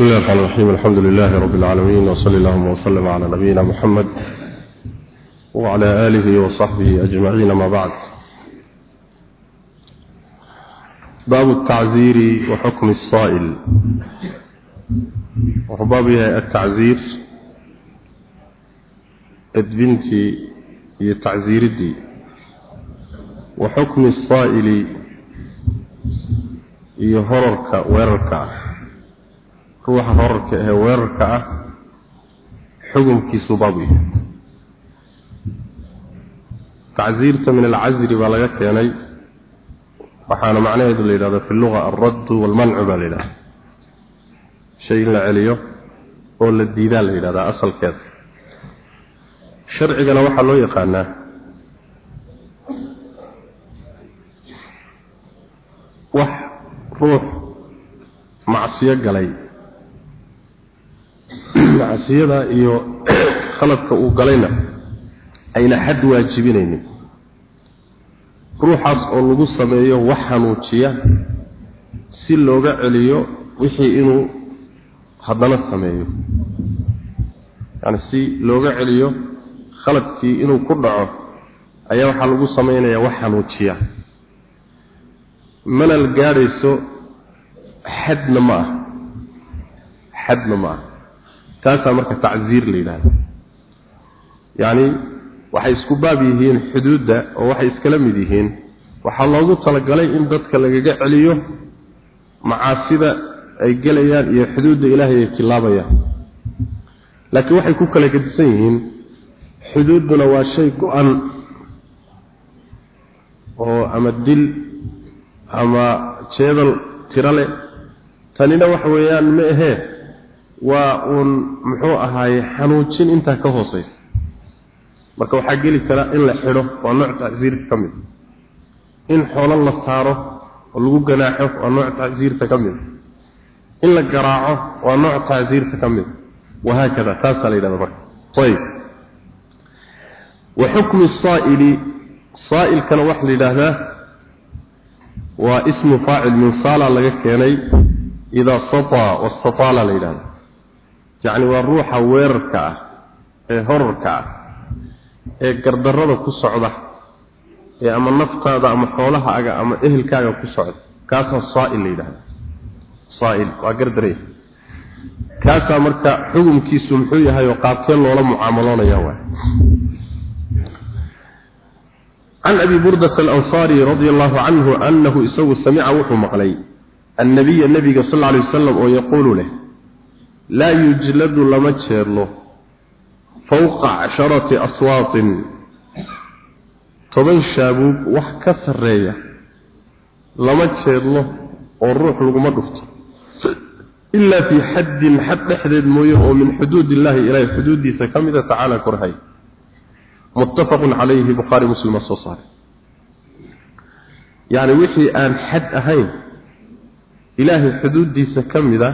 بسم الله الرحمن الرحيم. الحمد لله رب العالمين وصلى اللهم وسلم على نبينا محمد وعلى آله وصحبه أجمعين. ما بعد باب التعزير وحكم الصائل. وبابها التعزير ادبنتي هي تعزير الدي وحكم الصائل هي هررك ويرك ruuxa horarka ee weerarka ah xukunkiisu baab yahay. Tacziirta min alcasri baa laga keenay waxaana macnaheedu la yidhahda fi luga alraddu walmancu baa la yidhahda shay in la celiyo oo la diidaa la yidhahdaa asalkeeda. Sharcigana waxaa loo yaqaanaa wax ruux macsiyo galay macsiyada iyo khaladka uu galayna ayna xad waajibinaynin ruuxaas oo lagu sameeyo wax xanuujiya si looga celiyo wixii inuu haddana sameeyo. Yacni si looga celiyo khaladkii inuu ku dhaco ayaa waxaa lagu samaynayaa wax xanuujiya. Manal gaadhayso xadna ma ah. Xadna ma ah taasaa marka tacziir la yidhaahda yacni waxay isku baab yihiin xuduudda oo waxay iskala mid yihiin. Waxaa loogu talagalay in dadka lagaga celiyo macaasida ay gelayaan iyo xuduudda ilaahay ay tilaabayaan. Laakiin waxay ku kala gedisan yihiin xuduudduna waa shay go-an oo ama dil ama jeedal tiro leh. Tanina waxa weeyaan ma ahee waa uun muxuu ahaaye xanuujin intaa ka hooseysa marka waxaa geli kara in la xidho waa nooc tacsiirka ka mid. In xoolo la saaro oo lagu ganaaxo waa nooc tacsiirta ka mid. In la garaaco waa nooc tacsiirta ka mid. Wahaakada taasaa la yidhahda marka. Ayib wa xukmi saa'ili saa'ilkana waxaa la yidhaahdaa waa ismu faacil min saala laga keenay idaa sataa wastataala la yidhahda yacni waa ruuxa weerarka ah ee horarka ah ee gardarrada ku socda ee ama naftaada ama xoolahaaga ama ehelkaaga ku socda. Kaasaa saa'il la yidhahda saa'il waa gardaraya kaasaa marka xukumkiisu muxuu yahay oo qaabkee loola mucaamaloonaya waay can abi burdata alansaari radia allahu canhu anahu isagu samica wuxuu maqlay annabiya nabiga sal lla alay wasalam oo yaquulu laa yujladu lama jeedlo fowqa casharati aswaatin toban shaabuug wax ka sarreeya lama jeedlo oo ruux laguma dhufto. Ilaa fii xaddin xad dhexdeed mooye oo min xuduud illahi ilaahay xuduuddiisa ka mida tacaala korhay. Muttafaqun calayhi bukhaari muslima soo saaray. Yacni wixii aan xad ahayn ilaahay xuduuddiisa ka mida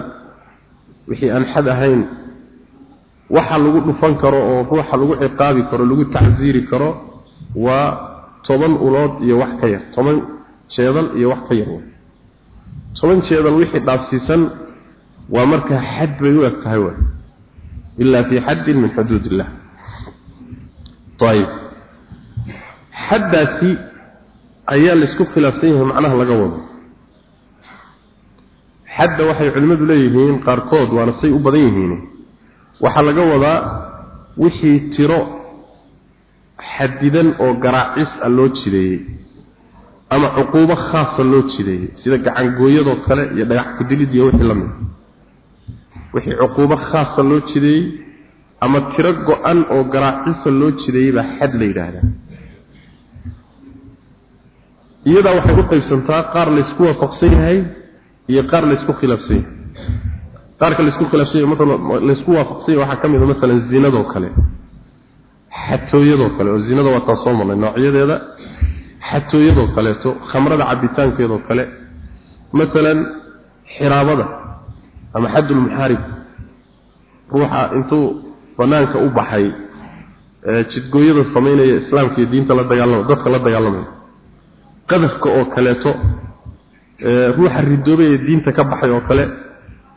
wixii aan xad ahayn waxa lagu dhufan karo oo ruuxa lagu ciqaabi karo lagu tacsiiri karo waa toban ulood iyo wax ka yar toban jeedal iyo wax ka yar. Toban jeedal wixii dhaafsiisan waa markaa xad bay u eg tahay wey ilaa fii xaddin min xuduud illah ayib xaddaasi ayaa la isku khilaafsan yahay macnaha laga wado xadda waxay culimmadu leeyihiin qaarkood waana say u badan yihiin. Waxaa laga wadaa wixii tiro xadidan oo garaacis a loo jideeyey ama cuquubo khaasa loo jideeyey sida gacangooyadoo kale iyo dhagax kudilid iyo wixii la mid wixii cuquubo khaasa loo jideeyey ama tiro go-an oo garaacisa loo jideeyey baa xad la yidhaahdaa. Iyadaa waxay u qaybsantaa qaar laysku waafaqsan yahay iyo qaar la isku khilaafsan yahay qaarka la isku khilaafsan yahay marka la isku waafaqsan yahay waxaa ka mid ah masalan zinadoo kale xatooyadoo kale oo zinada waa taan soo marnay noocyadeeda xatooyadoo kaleeto khamrada cabitaankeedoo kale masalan xiraabada ama xaddul muxaarib ruuxa intuu banaanka u baxay jidgooyada samaynaya islaamka iyo diinta la dagaalama dadka la dagaalamaya qadafka oo kaleeto ruuxa ridoobay ee diinta ka baxay oo kale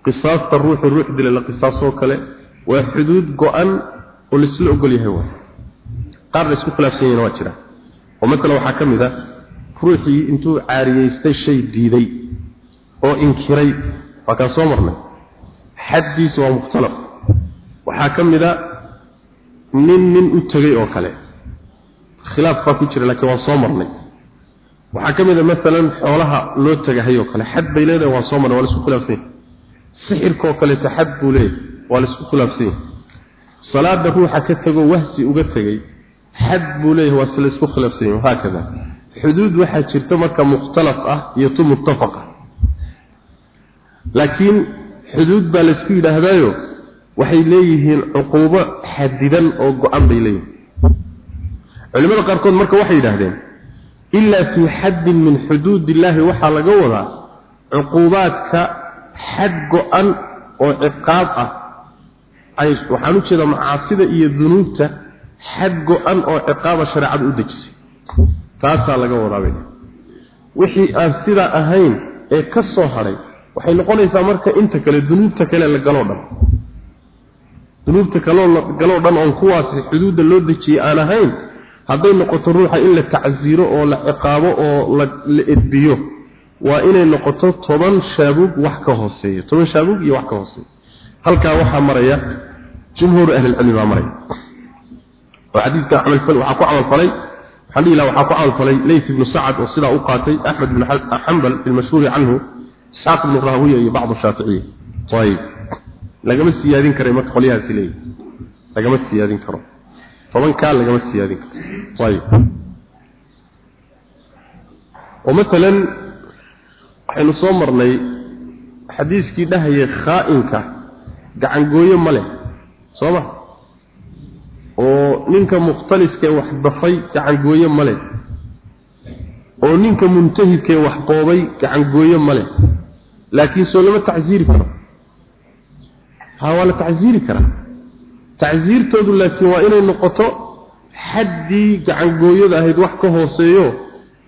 qisaasta ruuxu ruux dila la qisaasoo kale waa xuduud go-an oo laisla ogol yahay waa qaar la isku khilaafsan yihiin waa jira. Oo matala waxaa ka mid a ruuxii intuu caariyeystay shay diiday oo inkiray waa kaan soo marnay. Xaddiisu waa mukhtalaf. Waxaa ka mid a nin nin u tegay oo kale. Khilaaf baa ku jira laakiin waa soo marnay waxaa ka mid a maalan xoolaha loo tagahay oo kale xad bay leedahay waa soo marnay waa la isku khilaafsan yahay. Sixirkaoo kaleeta xad buu leeyahay waa la isku khilaafsan yahay. Salaada ruuxa ka tego wahsi uga tegay xad buu leeyahay waa si la isku khilaafsan yahay haakada xuduud waxaa jirta marka mukhtalaf ah iyo tu muttafaq ah. Laakiin xuduud baa la isku yidhaahdaayo waxay leeyihiin cuquubo xadidan oo go-an bay leeyihiin. Culimada qaarkood marka waxay yidhaahdeen laga wadaa cuquubaadka xad go-an oo ciqaab ah waxaan u jeedaa macaasida iyo dunuubta xad go-an oo ciqaaba shareecadu u dejisay taasaa laga wadaabay wixii aan sidaa ahayn ee ka soo hadhay waxay noqonaysaa marka inta kale dunuubta kale la galoo dhan dunuubta kaloo galoo dhan oon kuwaasi xuduudda loo dejiyey aan ahayn hadday noqoto ruuxa in la tacsiiro oo la ciqaabo oo la edbiyo waa inay noqoto toban shaabuug wax ka hooseeya. Toban shaabuug iyo wax ka hooseeya. Halkaa waxaa maraya jumhuur ahlilcilmi baa maraya. Oo xadiidka camalfal waxaa ku camalfalay waxaan dhihi laha waxaa ku camalfalay leyt ibnu sacad oo sidaa u qaatay axmed ibnu xambal fi lmashhuuri canhu isxaaq ibnu raawiya iyo bacdu shaaficiya ayib lagama siyaadin karay marka qolyahaasi leeyihi lagama siyaadin karo tobankaa lagama siyaadin karo ayib. Oo maalan waxaynu soo marnay xadiiskii dhahayay khaa'inka gacangooye ma leh soo ma? Oo ninka mukhtaliskee wax dafay gacangooye ma leh. Oo ninka muntahidkee wax boobay gacangooye ma leh. Laakiin soo lama tacsiiri karo. Ha waa la tacsiiri karaa tacsiirtoodu laakiin waa inay noqoto xaddii gacangooyada ahayd wax ka hooseeyo.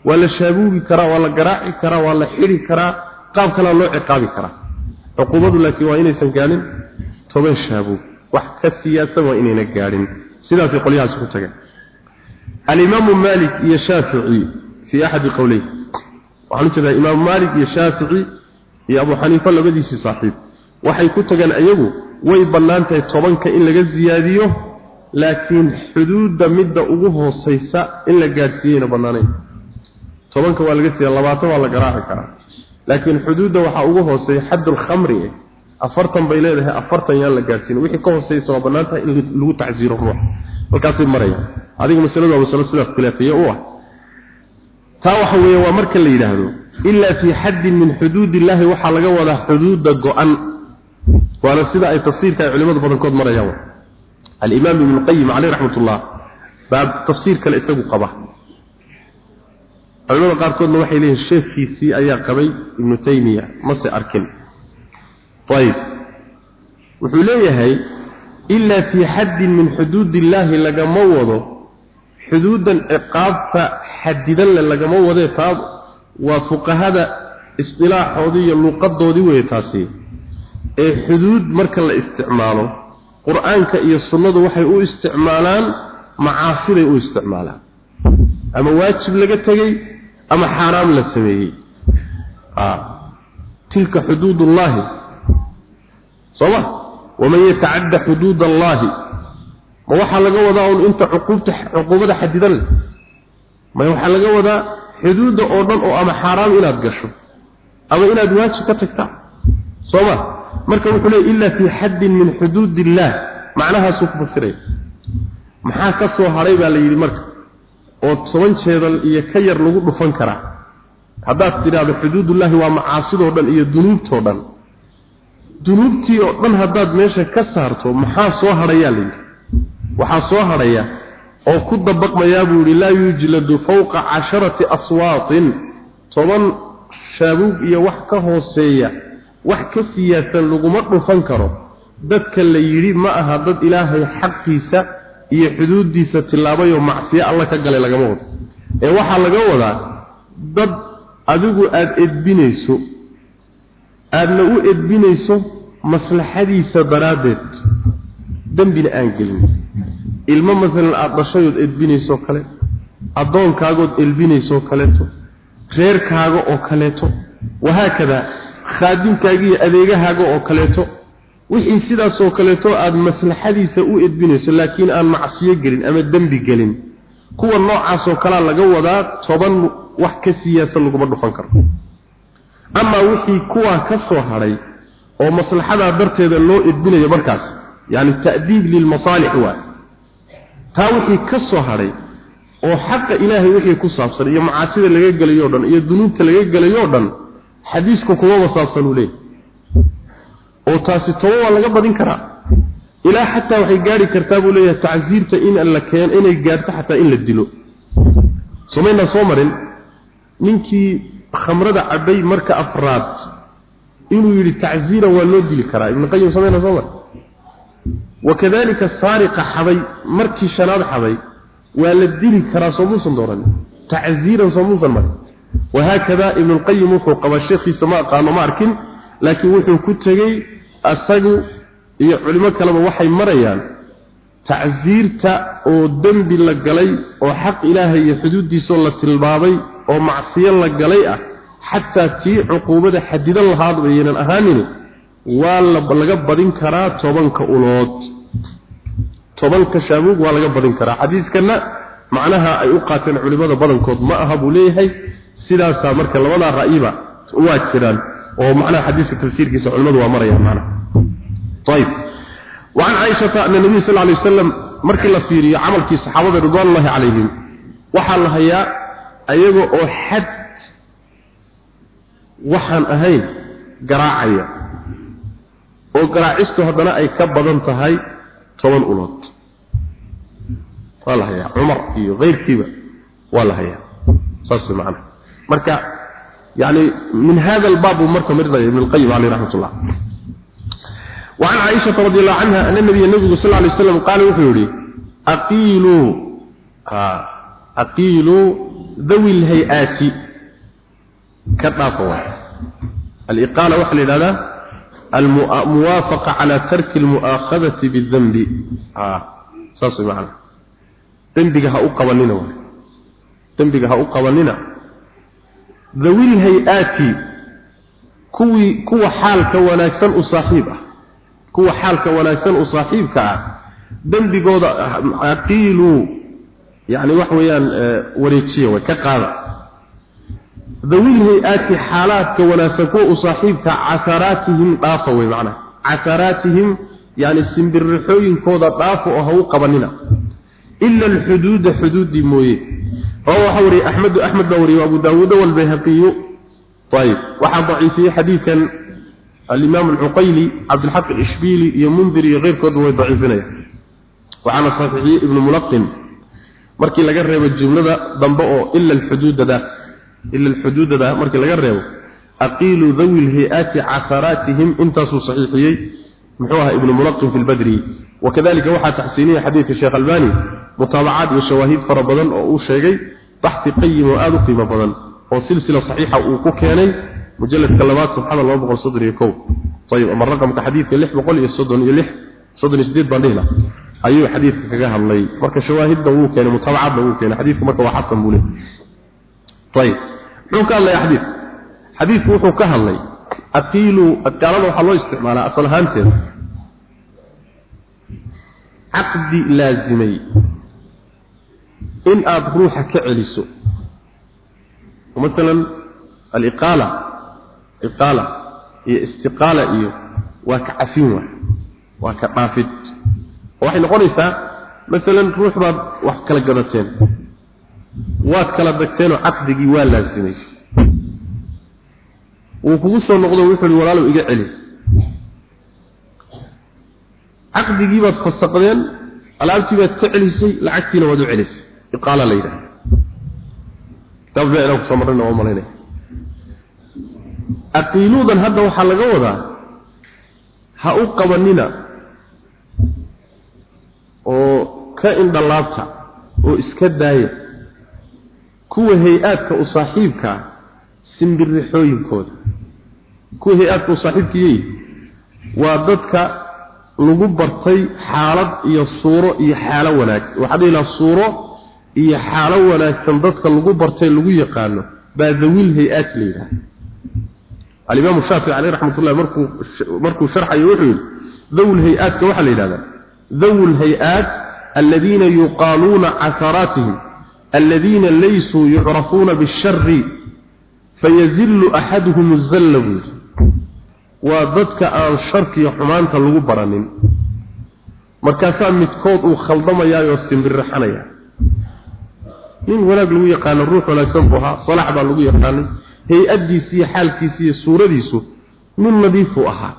Waa la shaabuugi karaa waa la garaaci karaa waa la xidhi karaa qaab kalea loo ciqaabi karaa. Cuquubadu laakiin waa inaysan gaadhin toban shaabuug. Wax ka siyaasan waa inayna gaadhin sidaasay qolyahaasi ku tageen alimaamu maalik iyo shaafici fii axadi qowleyh waxaan u jeedaa imaamu maalik iyo shaafici iyo abu xaniifa labadiisii saaxiib. Waxay ku tageen iyagu way bannaan tahay tobanka in laga siyaadiyo laakiin xuduudda midda ugu hoosaysa in la gaadhsiiyeyna bannaanayn. Tobanka waa laga siiya labaatan waa la garaaci karaa. Laakiin xuduudda waxaa ugu hooseeya xaddulkhamri eh afartan bay leedahay afartan yaan la gaadhsiin. Wixii ka hooseysa waa bannaan in lagu tacsiiro ruux. Halkaasay maraya adiga masaladu waa masalo sidaas khilaafiye u ah. Taa waxa weeye waa marka la yidhaahdo ilaa fii xaddin min xuduud illaahi waxaa laga wadaa xuduudda go-an waana sida ay tafsiirka ay culimadu badankood marayaan. Alimaam ibnu qayim caleyh raxmat ullah baa tafsiir kale isagu qaba. Culimada qaarkoodna waxay leeyihiin sheekhiisii ayaa qabay ibnu taymiya mase arkin. Ayib wuxuu leeyahay ilaa fii xaddin min xuduud illaahi lagama wado xuduudan ciqaabta xadidan le lagama wadee taa waa fuqahada isdilaaxoodii iyo luuqadoodii weeye taasi ee xuduud marka la isticmaalo qur'aanka iyo sunnadu waxay u isticmaalaan macaasiday u isticmaalaan. Ama waajib laga tegey ama xaaraam la sameeyey. Tilka xuduud ullaahi soma waman yatacadda xuduud allaahi ma waxaa laga wadaa un inta cuquubta cuquubada xadidan? Leh ma waxaa laga wadaa xuduudda oo dhan oo ama xaaraam inaad gasho? Ama inaad waajib ka tagtaa? Sooma marka wuxuu leey illa fii xaddin min xuduud illaah macnahaasuu ku fasiraya maxaa ka soo hadhay baa la yidhi marka oo toban jeedal iyo ka yar lagu dhufan karaa. Haddaad tidhaahdo xuduudullaahi waa macaasidoo dhan iyo dunuubtoo dhan. Dunuubtii oo dhan haddaad meesha ka saarto maxaa soo hadhayaa layidhi waxaa soo hadhaya oo ku dabaqmayaa buu yidhi laa yujladu fawqa casharati aswaatin. Toban shaabuug iyo wax ka hooseeya wax ka siyaasan laguma dhufan karo. Dadka la yidhi ma aha dad ilaahay xaqiisa iyo xuduuddiisa tilaabayoo macsiyo alla ka galay lagama wado. Ee waxaa laga wadaa dad adigu aada edbinayso aadna u edbinayso maslaxadiisa daraaddeed dembina aan gelin. Ilmo masalan aada dhashayood edbinaysoo kale addoonkaagood elbinaysoo kaleeto reerkaaga oo kaleeto wahaakadaa khaadimkaaga iyo adeegahaaga oo kaleeto. Wixii sidaasoo kaleeto aada maslaxadiisa u edbinayso laakiin aan macsiyo gelin ama dembi gelin. Kuwa noocaasoo kalea laga wadaa toban wax ka siyaasa laguma dhufan karo amaa wixii kuwaa ka soo hadhay oo maslaxadaa darteeda loo edbinayo markaas yani ta'diib lilmasaalix waay taa wixii ka soo hadhay oo xaqa ilaahay wixii ku saabsan iyo macaasida laga gelayo dhan iyo dunuubta laga gelayo dhan xadiisku kuma saabsan uu leeyahy oo taasi toba waa laga badin karaa. Ilaa xataa waxay gaari kartaa buu leeyahay tacsiirta in la keen inay gaarto xataa in la dilo. Somaynaa soo marin. Ninkii khamrada cabay marka afraad inuu yidhi tacsiira waa loo dili karaa. Ibnu qayim somaynaa soo marin. Wakadalika saariqa xaday markii shanaad xaday waa la dili karaa soo muusan dooran tacsiiran soo muusan marin wahaakada ibnu lqayim wuxuu qabaa sheekhiisa ma aqaano ma arkin laakiin wuxuu ku tegey asagu iyo culimo kaleba waxay marayaan tacsiirta oo dembi la galay oo xaq ilaahay iyo xuduuddiisoo la tilmaamay oo macsiyo la galay ah xataa tii cuquubada xadidan lahaad baynan ahaanini waa laga badin karaa tobanka ulood tobanka shaabuug waa laga badin karaa xadiiskana macnaha ay u qaateen culimada badankood ma aha buu leeyahay sidaasa marka labada ra'yiba waa jiraan oo macnaha xadiiska tafsiirkiisa culimadu waa maraya macnaha. Tayib. Wa an aisha anna nabiy sallallahu alayhi wasallam markii la fiiriyo amalkii saxaabada radiyallahu alayhim waxa la hayaa ayaga oo xad waxaan ahayn garaacaya oo garaacistu haddana ay ka badan tahay toban ulood. Waa la hayaa. Cumar iyo keyrkiiba waa la hayaa. Saas macnaha marka yani min hada albaab buu marka marinaya ibn alqayim caleyh raxmat ullah وعن عائشة رضي الله عنها أن النبي النبي صلى الله عليه وسلم قال وحوري أقيلوا أقيلوا ذوي الهيئات كطافوا الإقالة وحل هذا الموافقة على ترك المؤاخذة بالذنب آه صاصي معنا ذنبك هأقواننا ذنبك dhawil hay'aati kuwii kuwa xaalka wanaagsan u saaxiib ah kuwa xaalka wanaagsan u saaxiibka ah dembigooda aqiiluu yacni wax weeyaan e, wareejiya way ka qaada. Dhawil hay'aati xaalaadka wanaagsan kuwa u saaxiibka casaraatihim dhaafa wey macnaha casaraatihim yacni simbirixooyinkooda dhaafa oo ha u qabanina. Ila alxuduuda xuduuddii mooye oo waxa wariye axmed axmed baa wariyey abu daawuud walbayhaqiyu. Ayib. Waxaa daciifiyey xadiidkan alimaam alcuqayli cabdilxaq ishbiili iyo mundir iyo keyrkoodba way daciifinaya waxaana saxiixiyey ibnu mulaqin markii laga reebo jumlada dambe oo ila alxuduudadaas ila alxuduudada markii laga reebo aqiilu dawi lhi'aati casaraatihim intaasuu saxiixiyey muxuu aha ibnu mulaqin fi lbadri wakadalika waxaa taxsiiniya xadiidka sheekh albani mutaabacaad iyo shawaahid fara badan oo uu sheegay baxi qayim oo aad u qiimo badan oo silsila saxiixa uu ku keenay mujaladka labaad subxaana laba boqol soddon iyo kow. Ayib ama raqamka xadiidka lix boqol iyo soddon iyo lix soddon iyo sideed baan dhihna ayuu xadiidka kaga hadlay. Marka shawaahidna wuu keenay mutaabacaadna wuu keenay. Xadiidka marka waa xasan buu leey ayib muxuu ka hadlaya xadiidka xadiidku wuxuu ka hadlay aqiilu gaalada waxaa loo isticmaalaa asal ahaanteeda caqdi laazimay in aada ruuxa ka celiso. Masalan aliqaala iqaala iyo istiqaala iyo waa ka cafin waay waa ka dhaafid. Waxay noqonaysaa masalan ruux baad wax kala gadateen waad kala dagteenoo caqdigii waa laasimay wuu kugu soo noqdo wuxuu hi walaalow iga celi. Caqdigii baad fasaqdeen alaabtii baad ka celisay lacagtiina waad u celisay iqaala la yidhaha kitaab ficlan ku soo marrayna waa malaynaya aqiiluudan hadda waxaa laga wadaa ha u qabanina oo ka indhalaabta oo iska daaya kuwa hay'aadka u saaxiibkaa simbirixooyinkooda. Kuwa hay'aadka u saaxiibkiiyey waa dadka lagu bartay xaalad iyo suuro iyo xaalo wanaag. Waxaa dhihi suuro iyo xaalo wanaagsan dadka lagu bartay lagu yaqaano baa dawil hay'aat la yidhaha alimaamu shaafici caleyh raxmatullahi markuu markuu sharxayo wuxuu yidhi dawl hay'aatka waxaa la yidhahdaa dawu lhay-aat aladiina yuqaaluuna casaraatihim aladiina laysuu yucrafuuna bishari fayazillu axaduhum zalla buu yidhi. Waa dadka aan sharkiyo xumaanta lagu baranin. Markaasaa midkood uu khaldamayaayoo simbirraxanaya nin wanaag lagu yaqaano ruux wanaagsan buu ahaa salax baa lagu yaqaanay hay'addiisi iyo xaalkiisi iyo suuradiisu nin nadiifuu ahaa.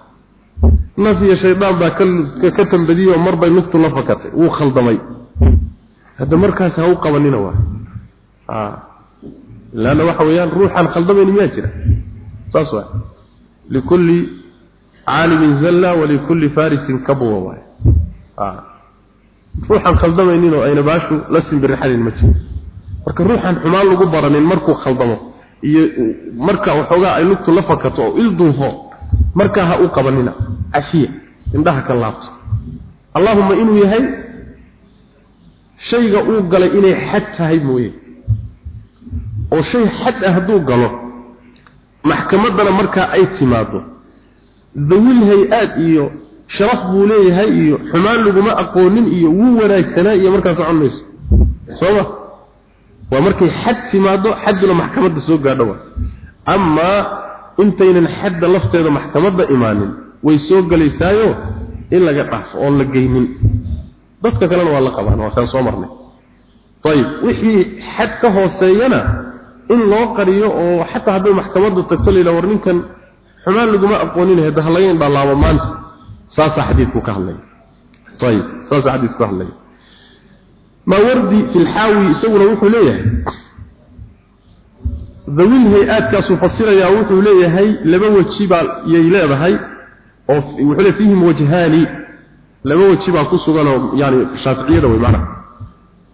Naf iyo shaydaan baa ka tambadiyey oo marbay lugtu la fakatay wuu khaldamay. Hadda markaas ha u qabanina waa. Laanna waxa weeyaan ruuxaan khaldamayni miyaa jira? Saas waa. Likulli caalimin zalla walikulli farisin kabwa waay ruuxaan khaldamaynin oo ayna baashu la simbirixanin ma jiro marka ruuxaan xumaan lagu baranin markuu khaldamo iyo marka waxoogaa ay lugtu la fakato oo ilduufo markaa ha u qabanina cashiya indhaha ka laabto. Allahuma inuu yahay shayga uu galay inay xad tahay mooye. Oo shay xad ah hadduu galo maxkamaddana markaa ay timaado dawil hay'aad iyo sharaf buu leeyahay iyo xumaan laguma aqoonin iyo wuu wanaagsanaa iyo markaa socon mayso. Sooma waa markay xad timaado xadduna maxkamadda soo gaadho wa amaa intaynan xadda lafteeda maxkamadda imaanin way soo gelaysaayo in laga dhaafo oon la geynin. Dadka kalena waa la qabaan waa kaan soo marnay. Ayib wixii xad ka hooseeyana in loo qariyo oo xataa hadday maxkamaddu tagto layidhaha war ninkan xumaan laguma aqoonin hadda halaga indhalaabo maanta. Saasaa xadiidku ka hadlaya ayib saasaa xadiidku ka hadlaya maawardi fi lxaawi isaguna wuxuu leeyahay? Dawil hay'aadkaasuu fasirayaa wuxuu leeyahay laba weji baa yay leedahay oo wuxuu le fiihim wajhaani laba weji baa ku sugan oo yani shaaficiyada wey macnaha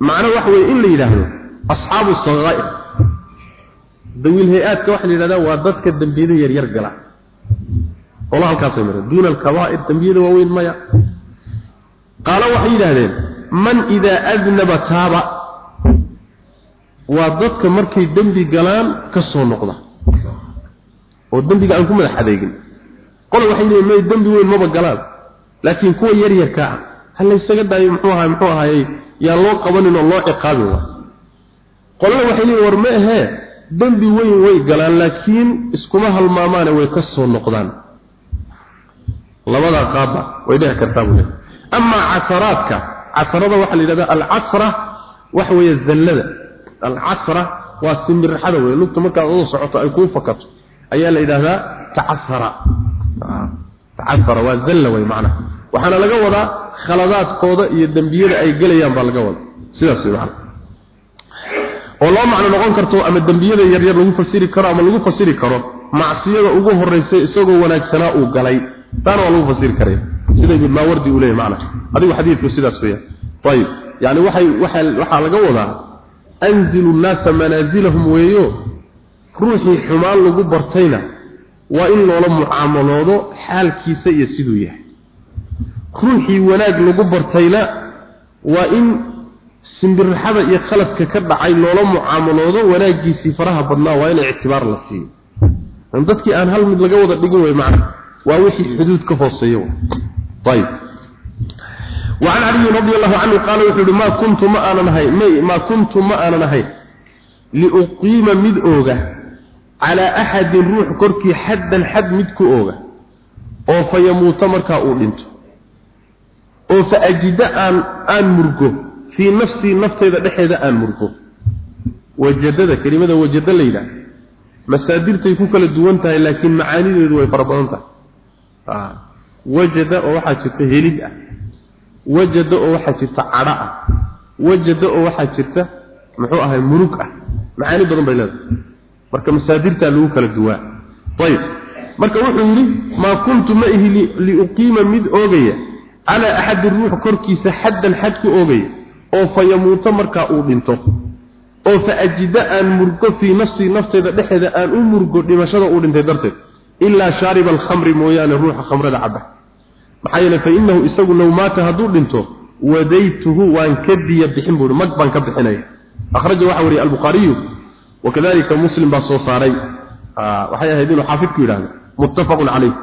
macno waxa weye in la yidhaahdo asxaabu sakaa'ir dawil hay'aadka waxaa la yidhahdaa waa dadka dembiyada yaryar gala. Ola halkaasay mareen duuna alkabaa'ir man idaa adnaba taaba waa dadka markay dembi galaan ka soo noqda. Oo dembiga aan ku madax adeegin. Qole waxay leeyihiin may dembi weyn maba galaan laakiin kuwa yaryarka ah. Ha laysaga daayo muxuu ahay muxuu ahayey yaan loo qabanin oo loo ciqaabin wa qolena waxay leeyihiin war ma ahee dembi weyn way galaan laakiin iskuma halmaamaane way ka soo noqdaan. Labadaa qaaba way dhici kartaa buu leeyahy amaa casaraadka casarada waxaa la yidhahdaa alcasra waxa weeye zallada. Alcasra waa simirxada wey lugta markaad uda socoto ay kuu fakato ayaa la yidhaahdaa tacasara. Tacasara waa zalla wey macnaha. Waxaana laga wadaa khaladaadkooda iyo dembiyada ay gelayaan baa laga wadaa. Sidaas wey macnaha. Oo loo macno noqon karto ama dembiyada yaryar lagu fasiri karo ama lagu fasiri karo macsiyada ugu horeysay isagoo wanaagsanaa uu galay. Taana waa lagu fasiri karaya sida ibn maawardi uu leeyahay macnaha. Adigu xadiidku sidaas weeyaan ayib yani waxay waxa waxaa laga wadaa anzilu manaazilahum weeyo ruuxii xumaan lagu bartayna waa in loola mucaamaloodo xaalkiisa iyo siduu yahay. Ruuxii wanaag lagu bartayna waa in simbirraxada iyo khaladka ka dhacay loola mucaamaloodo wanaaggiisii faraha badnaa waa in ictibaar la siiyo. Dadkii aan hal mid laga wada dhigin wey macna waa wixii xuduud ka hooseeyo ayib وعن علي رضي الله عنه قال وحده ما كنت ما أنا نهي ما كنت ما أنا نهي لأقيم مد أوغا على أحد روح كركي حدا حد مدك أوغا أو فيموت مركا أولنت أو فأجد أن أن مرقه في نفسي نفسي إذا دحيد أن مرقه وجدد كلمة وجد ليلة مسادير تيكون كلا دوانتها لكن معاني ذي فربانتها آه. wajada oo waxaa jirta helid ah wajada oo waxaa jirta cadho ah wajada oo waxaa jirta muxuu ahay murug ah. Macaani badan bay leedahay. Marka masaadirtaa lagu kala duwaa. Ayib marka wuxuu yidhi maa kuntu ma ihi liuqiima mid oogaya. Calaa axadi ruux korkiisa xaddan xad ku oogaya. Oo fa yamuuto markaa uu dhinto. Oo fa ajida aan murgo fii nafsii nafteeda dhexeeda aan u murgo dhimashada uu dhintay darteed. Ilaa shaariba alkhamri mooyaane ruuxa khamrada cabba maxaa yeelay fa innahu isagu low maata hadduu dhinto wadaytuhu waan ka diya bixin buuhi mag baan ka bixinaya. Akhraja waxa wariyay albukhaariyu wakadalika muslim baa soo saaray. Waxay ahayd inuu xaafidku yidhahdo muttafaqun calayh.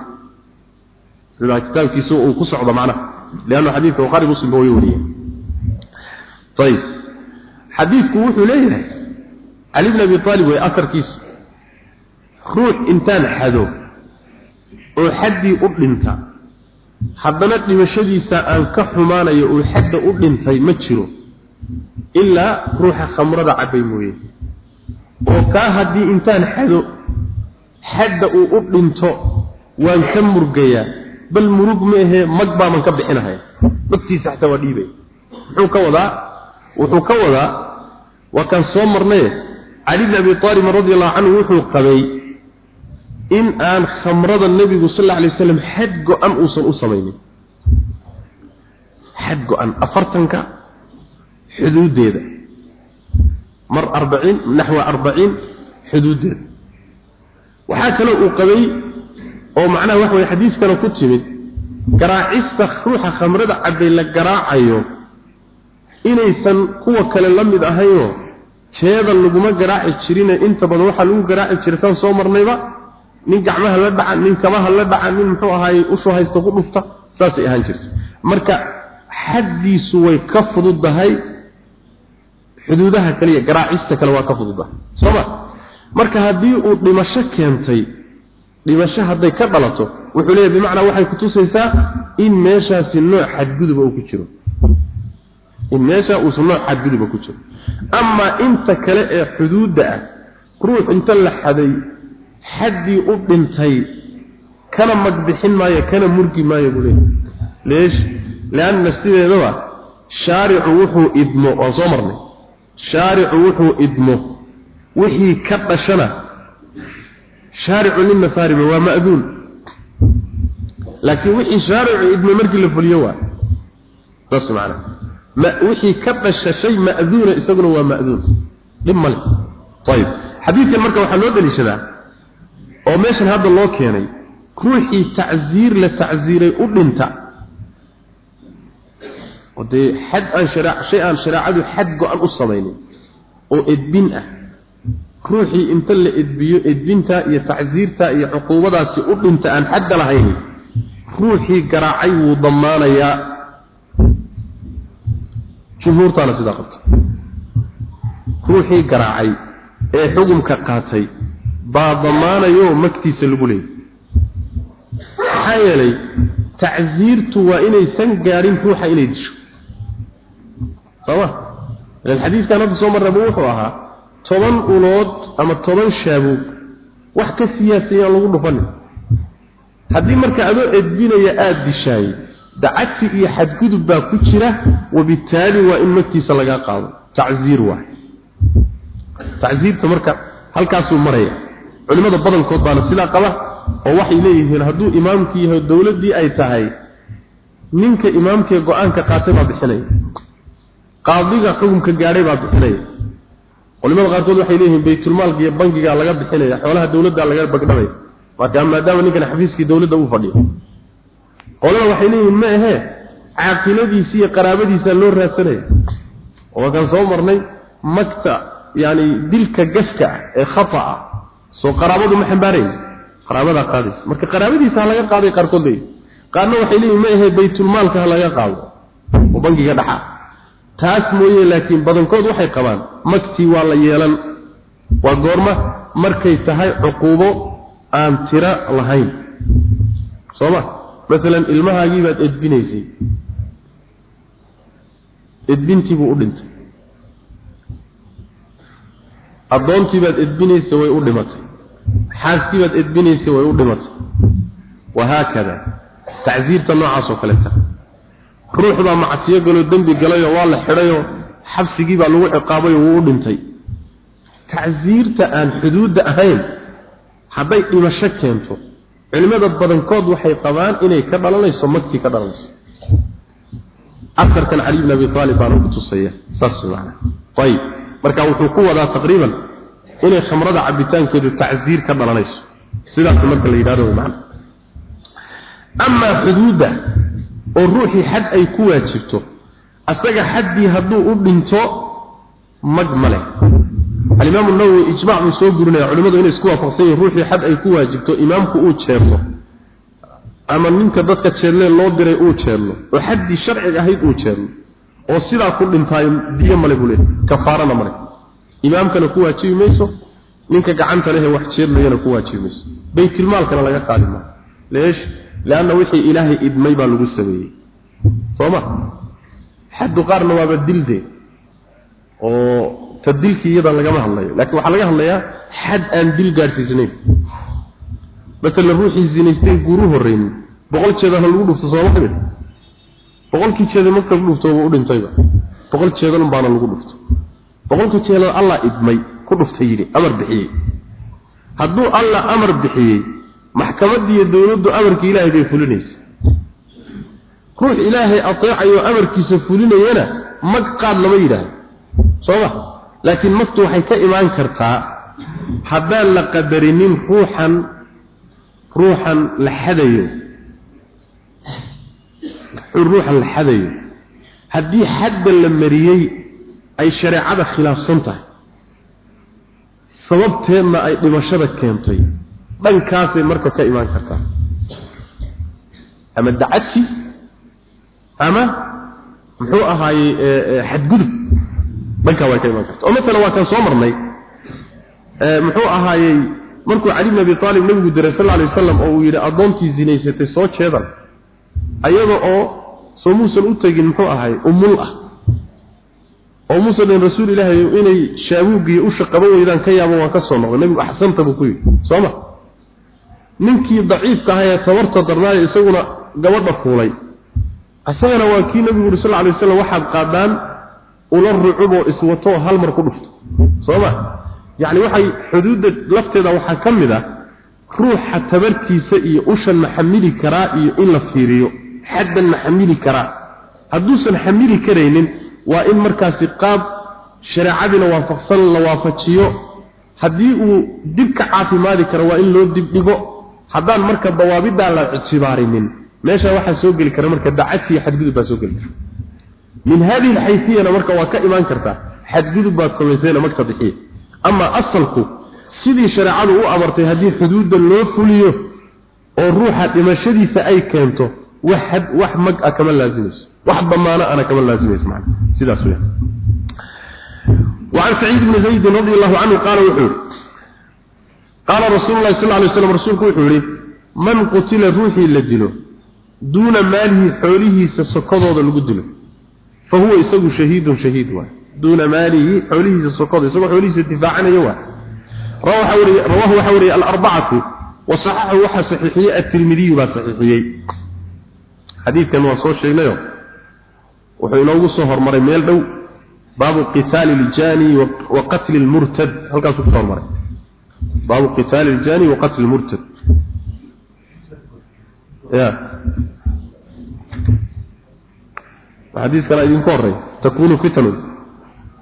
Sida kitaabkiisa uu ku socdo macnaha lianna xadiidka bukhaari muslim ba way wariyeen. Ayib xadiidku wuxuu leeyahay cali bn abi aalib way afarkiisu ruux intaan xado oo xaddii u dhinta haddana dhimashadiisa aan ka xumaanayo uu xadda u dhintay ma jiro ilaa ruuxa khamrada cabbay mooye. Oo kaa haddii intaan xado xadda uu u dhinto waan ka murgayaa bal murug ma ahee mag baaman ka bixinahaya. Magtiisa xataa waa dhiibaya muxuu ka wadaa wuxuu ka wadaa waa kaan soo marnaye cali bni abi aalib radi allahu canhu wuxuu qabay in aan khamrada nebigu sal alla alay waslam xad go-an uusan u samaynin. Xad go-an afartanka xuduuddeeda mar arbaciin naxwa arbaciin xuduuddeeda waxaa kaloo uu qabay oo macnaha waxa weye xadiiskana ku timid garaacista ruuxa khamrada cabbay la garaacayo inaysan kuwa kale la mid ahayoo jeeda laguma garaaci jirine inta badan waxaa lagu garaaci jiray taan soo marnayba nin gacmaha la dhaca nin kabaha la dhaca nin muxuu ahaay u soo haysta ku dhufta saasay ahaan jirta marka xaddiisu way ka fududahay xuduudaha kaliya garaacista kale waa ka fududahay. Sooma marka haddii uu dhimasho keentay dhimasho hadday ka dhalato wuxuu leeyahy bimacnaa waxay kutusaysaa in meeshaasi nooc xadguduba uu ku jiro. In meesha uusan nooc xadguduba ku jiro. Amaa inta kale ee xuduudda ah ruux inta la xaday xaddii u dhintay kana magbixin maayo kana murgi maayo leeyahy leesh lianna sideedaba shaaricu wuxuu idmo waan soo marnay. Shaaricu wuxuu idmo wixii ka dhashana shaaricu linasaariba waa ma'duun. Laakiin wixii shaaricu idmo markii la fuliyo waa saas macana ma wixii ka dhasha shay ma'duuna isaguna waa ma'duun. Dhib male ayib xadiidkan marka waxaa loo daliishadaa oo meeshan hadda loo keenay ruuxii tacsiir la tacsiiray u dhinta. Oo dee xad aan shay aan shareecadu xad go-an u samaynin oo edbin ah. Ruuxii inta la edbiyo edbinta iyo tacsiirta iyo cuquubadaasi u dhinta aan xadda lahayn ruuxii garaacay wuu damaanayaa jumhuurtaana sidaa qabta ruuxii garaacay ee xugumka qaatay baa damaanayo magtiisa lagu leeyay maxaa yeelay tacsiirtu waa inaysan gaadhin ruuxa inay disho. Sooma ilan xadiiskan hadda soo marraba wuxuu ahaa toban ulood ama toban shaabuug wax ka siyaasayaan lagu dhufanin. Haddii marka adoo edbinaya aada dishaayey dacadsi iyo xadgudub baa ku jira wabittaali waa in magtiisa lagaa qaado. Tacsiir waay. Tacsiirta marka halkaasuu maraya culimmada badankood baana sidaa qaba oo waxay leeyihiin hadduu imaamkii yahay dowladdii ay tahay ninka imaamkee go'aanka qaatay baa bixinaya qaadiga xukunka gaadhay baa bixinaya culimada qaarkood waxay leeyihiin baytulmaalka iyo bangigaa laga bixinaya xoolaha dowladda laga bagdhabaya marka maadaama ninkan xafiiskii dowladda uu fadhiyo. Qolada waxay leeyihiin ma ahee caaqiladiisi iyo qaraabadiisa loo raadsanaya oo kan soo marnay magta yani dilka gaska ah ee khata ah soo qaraabadu ma xambaarayn qaraabadaa qaadaysa marka qaraabadiisa ha laga qaaday qaarkood leeyihiin qaarna waxay leeyihiin ma ahee baytulmaalka ha laga qaado. Oo bangiga dhaxa taas mooye laakiin badankood waxay qabaan magtii waa la yeelan. Waa goorma. Markay tahay cuquubo aan tiro lahayn. Soo ma? Maalan ilmahaagii baad edbinaysay. Edbintii buu u dhintay. Addoontii baad edbinaysay way u dhimatay xaaskii baad edbinaysay way u dhimatay. Wahaakada tacsiirta noocaas oo kaleeta ruux baa macsiyo galoo dembi galayoo waa la xidhayoo xabsigii baa lagu ciqaabayoo wuu u dhintay. Tacsiirta aan xuduudda ahayn hadday dhimasho keento culimada badankood waxay qabaan inay ka dhalanayso magtii ka dhalanayso. Aarkan cali bn abi aalib baana ku tusaya saas man ayib marka wuxuu ku wadaa taqriiban inay khamrada cabitaankeedu tacsiir ka dhalanayso. Sidaas marka la yidhahdo man. Amaa xuduudda oo ruuxii xad ay ku waajibto asaga xaddii hadduu u dhinto mag male alimaamu nawowi ijmac buu soo gurinaya culimmadu inay isku waafaqsan ruuxii xad ay ku waajibto imaamku uu jeerto ama ninka dadka jeedlee loo diray uu jeedlo oo xaddii sharciga ahayd uu jeedlo. Oo sidaa ku dhintaayo diyo male buu leeyahy kafaarana male imaamkana ku waajibi mayso ninka gacanta lehe wax jeedlayana ku waajibi mayso baytilmaalkana laga qaadi maayo leesh leanna wixii ilaahay idmay baa lagu sameeyey soo ma xaddu qaarna waaba dildee oo ta dilkii iyada lagama hadlayo laakiin waxaa laga hadlayaa xad aan dil gaadhsiisnayn مثلا روحي زينيستين غورو هورين boqol jeeda lagu dhufto soo waxay boqolkii jeeda marka lagu dhufto uu dhintayba boqol jeeda baana lagu dhufto boqolkii jeeda Allah idmay ku dhuftay yiri amar bixiyay hadduu Allah amar bixiyay maxkamadii dawladdu amarkii Ilaahay bay fulinaysaa. Ruux Ilaahay ateecayo amarkiisa fulinayana mag qaad lama yiraahdo soo laakiin magtu waxay ka imaan kartaa haddaan la qadarinin ruuxan ruuxan la xadayo. Ruuxan la xadayo. Haddii xadda la mariyey ay shareecada khilaafsan tahay. Sababteedna ay dhimashada keentay. Dhankaasay marka ka imaan kartaa. Ama dacadsi ama muxuu ahaayey xadgudub. Dhankaa way ka imaan karta oo matala waa kan soo marnay. Muxuu ahaayey markuu cali ibn abi talib nabigu diray sallallahu alayhi wasallam oo uu yiri adoontii zinaysatay soo jeedan. Ayada oo soo muusan u tagin muxuu ahay umul ah oo musadan rasuul ilaahay inay shaabuugii usha qaban weydaan ka yaabo waan ka soo noqday. Nebigu axsanta buu ku yidhi. Sooma ninkii daciifka ahaa ee tabarta darnaayo isaguna gabadha fuulay. Asagana waa kii nabigu uri sal lla alay waslam waxaad qaadaan ula rucuboo iswato hal mar ku dhufto. Sooma yacni waxay xuduudda lafteeda waxaa ka mid ah ruuxa tabartiisa iyo ushan ma xamili karaa iyo in la fiiriyo. Xaddan ma xamili karaa. Hadduusan xamili karaynin waa in markaasi qaab shareecadina waafaqsan la waafajiyo. Haddii uu dib ka caafimaadi karo waa in loo dib dhigo haddaan marka dawaabidaa la ictibaarinin. Meesha waxaa soo geli kara marka dacadsi xadgudub baa soo geli kara. Min hadihi alxayfiyana marka waa ka imaan kartaa. Xadgudub baad samaysayna magta bixiya ama asalku sidii shareecadu u amartay haddii xuduudda loo fuliyo oo ruuxa dhimashadiisa ay keento wax wax mag ah kama laazimayso wax damaano ana kama laazimayso macna sidaas weey وعن سعيد بن زيد رضي الله عنه قال وحور قال رسول الله صلى الله عليه وسلم رسولك وحوري من قتل روحي لدله دون ماله حوله سسكضه لقدله فهو يسوي شهيد شهيد واحد دون ماله حوله السقط يسوى حوله دفاعنا يوا رواه رواه حوري الأربعة وصححه وحى صحيحية xadiidkan waan soo sheegnayo. Wuxuu inoogu soo hormaray meel dhow baabu qitaali iljaani wa qatli lmurtad halkaasuu ku soo hormaray. Baabu qitaali iljaani wa qatli lmurtad ya xadiis kana idinku horey takuunu fitanu.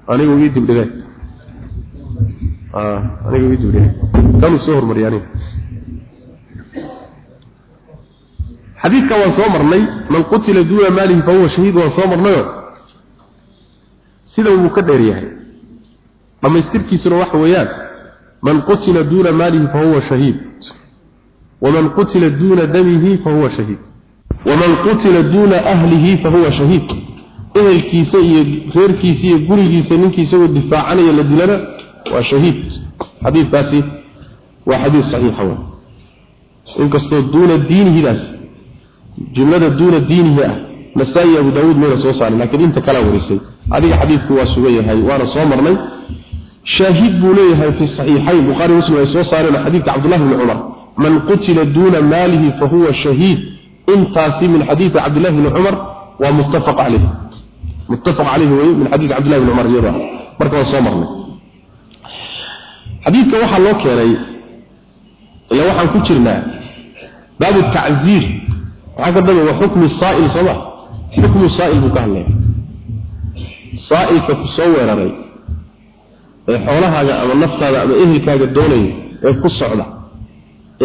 Anigu ii dibdhige ah, anigu ii dibdhige soo hormariyay aniga? Xadiidka waan soo marnay. Man qutila duuna maalihi fa huwa shahiid waan soo marnayo. Sida uu ka dheer yahay. Dhammaystirkiisuna waxa weeyaan man qutila duuna maalihi fa huwa shahiid waman qutila duuna damihi fa huwa shahiid waman qutila duuna ahlihi fa huwa shahiid. Ehelkiisa iyo reerkiisa iyo gurigiisa ninkii isagoo difaacanaya la dilana waa shahiid. Xadiidkaasi waa xadiis saxiixa wey inkastoo duuna diinihidaas jumlada duuna diinihi ah nasaa-i abu daawuud mayna soo saarin laakiin inta kalaa warisay. Adiga xadiidku waa sugan yahay waana soo marnay. Shaahid buu leeyahay fi saxiixayn bukhari muslim ay soo saareen xadiidka cabdullahi bni cumar man qutila duuna maalihi fa huwa shahiid. Intaasi min xadiidi cabdillahi bni cumar waa muttafaq caleyh muttafaq caleyhi wey min xadiidi cabdillahi bni cumar iyado ah. marka waa soo marnay. Xadiidka waxaa loo keenay ila waxaan ku jirnaa baabu tacziir waxa ka daba waa xukmi saa'il sama xukmi saa'il buu ka hadlay. Saa'ilka ku soo weeraray ee xoolahaaga ama naftaada ama ehelkaaga doonay ee ku socda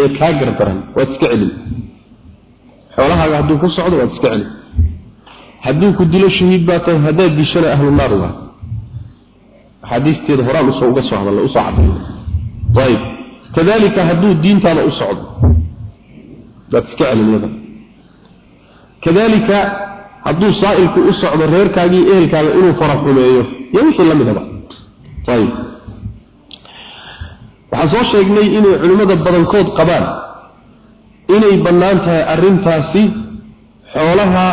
ee ka gardaran waa iska celin. Xoolahaaga hadduu ku socdo waa iska celin. Hadduu ku dilo shahiid baa tahay haddaad dishana ahlu naar waa. Axaadiisteeda horaan u soo uga soo hadalla u soo cadday ayib kadalika hadduu diintaada u socdo baad iska celiniyada kadalika hadduu saa'ilku u socdo reerkaagii ehelkaaga inuu faraxumeeyo iyo wixii la midaba ayib. Waxaan soo sheegnay inay culimmada badankood qabaan inay bannaan tahay arrintaasi xoolaha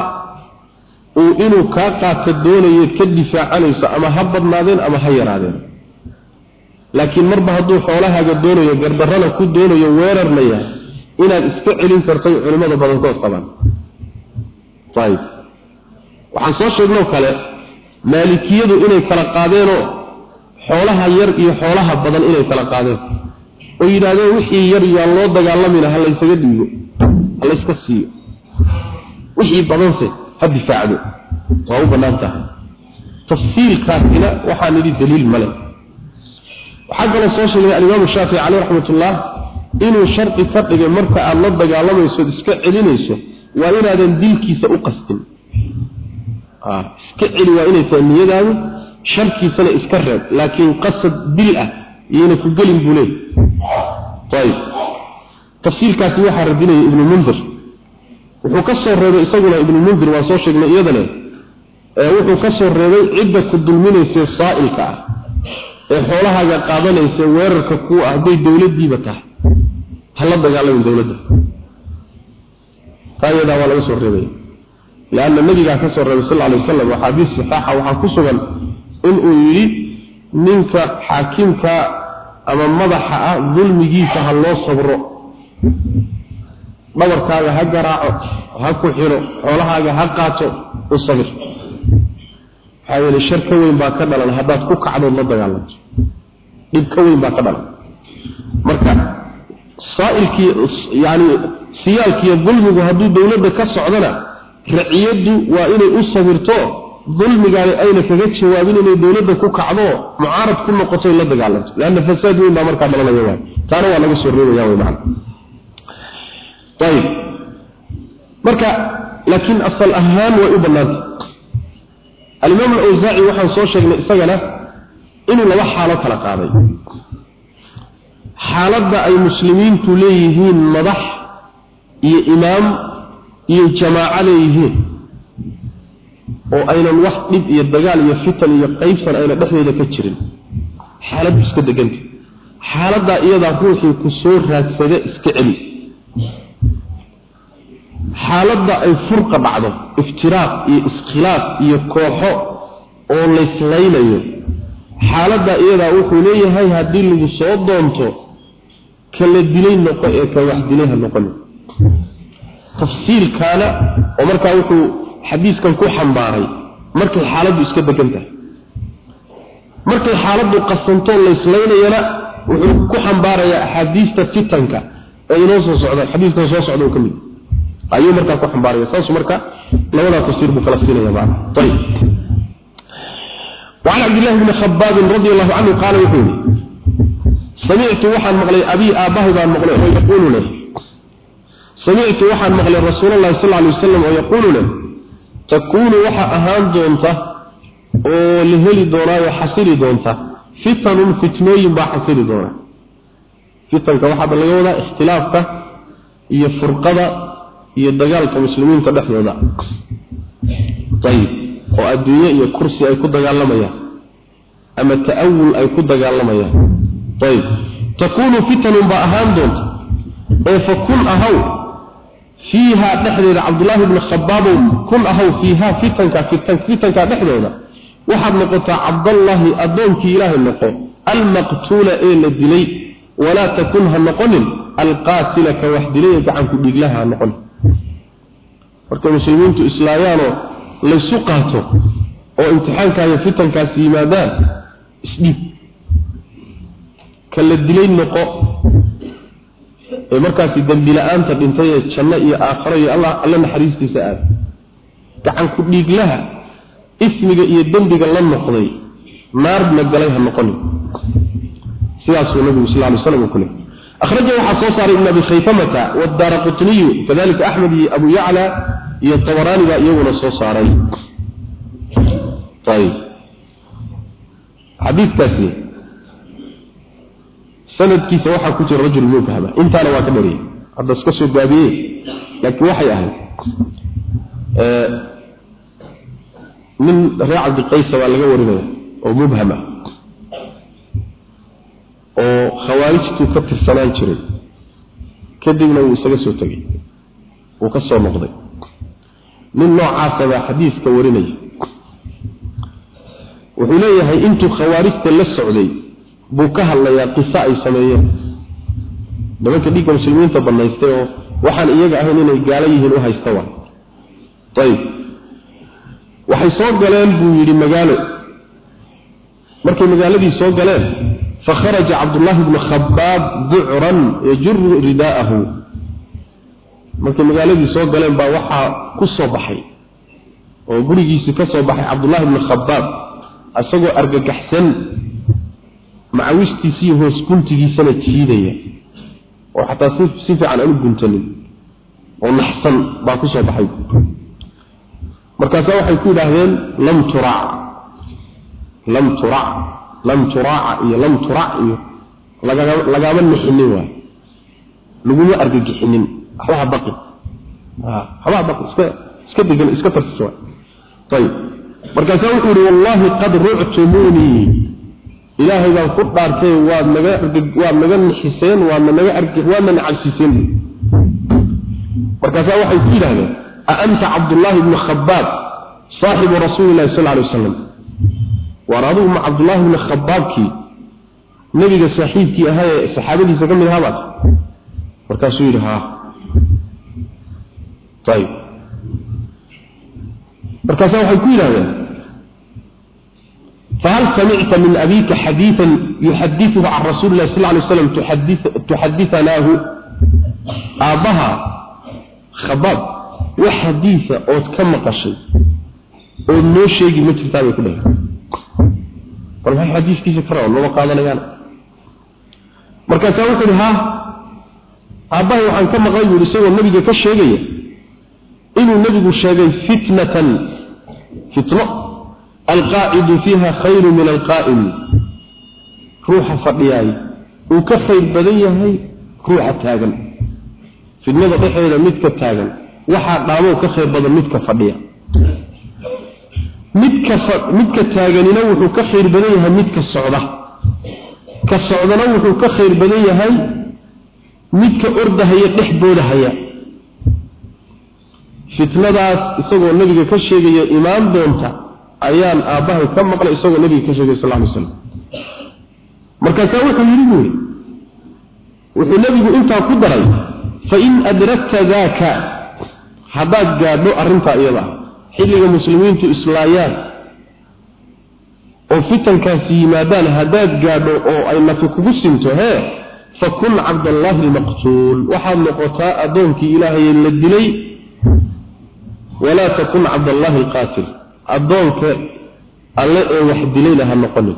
uu inuu kaa qaato doonayeed ka difaacanayso ama ha badnaadeen ama ha yaraadeen. Laakiin marba hadduu xoolahaaga doonayo gardarrana ku doonayo weerarna yahay inaad iska celin kartay culimmada badankood qabaan ayib waxaan soo sheegnoo kale maalikiyadu inay kala qaadeenoo xoolaha yar iyo xoolaha badan inay kala qaadeen. oo yidhaahdeen wixii yar yaan loo dagaalamayna ha laysaga dhiibo ha layska siiyo. wixii badanse ha difaacdo. waa u bannaan tahay tafsiilkaasina waxaa nidhi daliil male waxaa kaloo soo sheegay alimaamu shaafici caleyh raxmatullah inuu shardi ka dhigay marka aada la dagaalamaysood iska celinayso waa inaadan dilkiisa u qastin iska celi waa inay tahay niyadaadu sharkiisana iska reeb laakiin qasad dil ah iyana ku gelin buu leey ayib tafsiilkaasi waxaa radinaya ibnu mundir. Wuxuu ka soo reebay isaguna ibnu mundir waan soo sheegnay iyadane wuxuu ka soo reebay cidda ku dulminaysa saa'ilka ah ee xoolahaaga qaadanaysa weerarka kuwa ah hadday dowladdiiba tahay. Hala dagaalamin dowladda taa iyadaa waa laga soo reebaya leanna nabigaa ka soo reebay sal alay wasalam axaadiis saxaaxa waxaa ku sugan inuu yidhi ninka xaakimka ama madaxa ah dulmigiisa ha loo sabro. Dhabarkaaga ha garaaco ha ku xiro xoolahaaga ha qaato u sabir. Maxaa yeele shar ka weyn baa ka dhalan haddaad ku kacdood la dagaalanto. Dhib ka weyn baa ka dhalan. Marka saailkii yani siyaalkiiyo dulmigu hadduu dowladda ka socdona raciyaddu waa inay u sabirto dulmigaani ayna kaga jawaabin inay dowladda ku kacdo mucaarad ku noqoto la dagaalanto. Leanna fasaad weyn baa markaa dhalanaya waay. Taana waa laga soo reebaya way macana ayib. Marka laakiin asal ahaan way u bannaantay. Alimaam alawsaaci waxaan soo sheegnay isagana inuu laba xaalo kala qaaday. Xaaladda ay muslimiintu leeyihiin madax iyo imaam iyo jamaaco leeyihiin oo aynan wax dhib iyo dagaal iyo fitan iyo qaybsan ayna dhexdooda ka jirin. Xaaladdu iska deganta xaaladdaa iyadaa ruuxii ku soo raadsada iska celi. Xaaladda ay furqa dhacdo iftiraaq iyo iskhilaaf iyo kooxo oo laysleynayo xaaladda iyadaa wuxuu leeyahay haddii lagu soo doonto kala dilay noqo ee ka wax dilay ha noqon tafsiilkaana oo markaa wuxuu xadiiskan ku xambaaray markay xaaladdu iska degan tahay markay xaaladdu qasantoo layslaynayana wuxuu ku xambaarayaa axaadiista fitanka ee inoo soo socda xadiiskan soo socda oo ka mid ayuu markaa ku xambaaraya saas marka labadaa tafsiir buu kala siinaya macna ayib وعن عبد الله بن خباب رضي الله عنه قال يقول سمعت وحن مغلي أبي آباه بان مغلي ويقول له samictu waxaan maqlay rasuul allahi sal alay wasalam oo yaquulu leh takuunu waxa ahaan doonta oo la heli doonaayo xasili doonta fitanun fitnooyin baa xasili doona fitanka waxaa laga wadaa ikhtilaafka iyo furqada iyo dagaalka muslimiinta dhexdooda ayib oo adduunye iyo kursi ay ku dagaalamayaan ama ta'awul ay ku dagaalamayaan ayib takuunu fitanun baa ahaan doonta oo fa kun ahaw fiihaa dhexdeeda cabdullaahi ibni khabaabow kun ahaw fiihaa fitanka fitan fitanka dhexdooda waxaad noqotaa cabdallaahi addoonkii ilaahay noqo almaqtuula ee la dilay. Walaa takun ha noqonin alqaatila ka wax dilay gacanku dhiiglaha ha noqonin markay muslimiintu islaayaanoo laysu qaato oo imtixaankaayo fitankaasi yimaadaan isdhiib ka la dilay noqo ee markaasi dembi la'aanta dhintay ee janno iyo aakharo iyo alla naxariistiisa aada gacan ku dhiiglaha ismiga iyo dembiga la noqday naarna galay ha noqonin sidaasuu nabigu sal lay slam ku le akhraja waxaa soo saaray ibn abi khaytamata wadaara qutniyu kadalika axmed iyo abu yacla iyo tabaraani baa iyaguna soo saaray. Ayib xadiidkaasi sanadkiisa waxaa ku jira rajul mubhama intaana waa ka dhariyay hadda iska soo gaabiye laakiin waxay ahayd nin reer cabdiqaysa baa laga warinaya oo mubhama oo khawaarijtuu ka tirsanaan jiray. Kadibna wuu isaga soo tegey wuu ka soo noqday. Nin noocaasa baa xadiiska warinaya. Wuxuu leeyahay intuu khawaarijta la socday buu ka hadlayaa qiso ay sameeyeen. Nimanka dhiigga muslimiinta banaystay oo waxaan iyaga ahayn inay gaalo yihiin u haysta waa. Ayib waxay soo galeen buu yidhi magaalo. Markay magaaladii soo galeen fakharaja cabdullaahi bnu khabaab bucran yajuru ridaa'ahu markay magaaladii soo galeen baa waxaa ku soo baxay oo gurigiisii ka soo baxay cabdullaahi bnu khabaab isagoo argagaxsan macawistiisii hoos guntigiisana jiidaya. Oo xataa si fiican aan u guntanin oo naxsan baa ku soo baxay. Markaasaa waxay ku yidhaahdeen lam turac. Lam turac. Lam turaaca iyo lam turac iyo lagama nixinin waay laguma argagixinin. Waxbaha baqi. Waxbaha baqi iska iska degan iska tarsis waay ayib markaasaa wuxuu yihi wallahi qad ructumuunii ilaahay baan ku dhaartay waad naga waad naga nixiseen waadna naga arg waadna nacabsiiseen markaasaa waxay ku yidhahdeen a anta cabdullaahi bnu khabaab saaxibu rasuuli illahi sal alay wasalam waar adigu ma cabdullaahi bnu khabaabkii nebiga saaxiibkii ahaa ee saxaabadiisa ka mid ahaa baad? Markaasuu yidhi haa. Ayib markaasaa waxay ku yidhahdeen fahal samicta min abika xadiian yuxadiuhu can rasuuli lahi sal lay slam tuxadianaahu aabbaha khabaab wax xadiisa ood ka maqashay ood noo sheegi ma jirtaa bay ku dhaheen bal maxay xadiiskiisa ka raban lama qaadanayaan. Markaasaa wuxuu ihi ha aabbahay waxaan ka maqlay buuhi isagoo nebiga ka sheegaya inuu nebigu sheegay fitnatan. Fitno alqaacidu fiiha khayru min alqaa'im ruuxa fadhiyaay uu ka khayr badan yahay ruuxa taagan. fitnada dhexeeda midka taagan. waxaa dhaamow ka khayr badan midka fadhiya. midka midka taaganina wuxuu ka khayr badan yahay midka socda. ka socdana wuxuu ka khayr badan yahay midka ordahaya dhexbooda haya fitnadaas isagoo nebiga ka sheegaya imaan doonta ayaan aabbahay ka maqlay isagoo nebiga ka sheegay sal ly slam markaasaa wuxuu yidhi buuri wuxuu nebigu intaa ku daray fain adrakta daaka haddaad gaadho arrintaa iyada xilliga muslimiintu islaayaan oo fitankaasi yimaadaan haddaad gaadho oo ay nafi kugu sinto hee fakun cabdallaahi almaqtuul waxaad noqotaa addoonkii ilaahay la dilay walaa takun cabdallaahi alqaatil addoonka alle ee wax dilayna ha noqonin.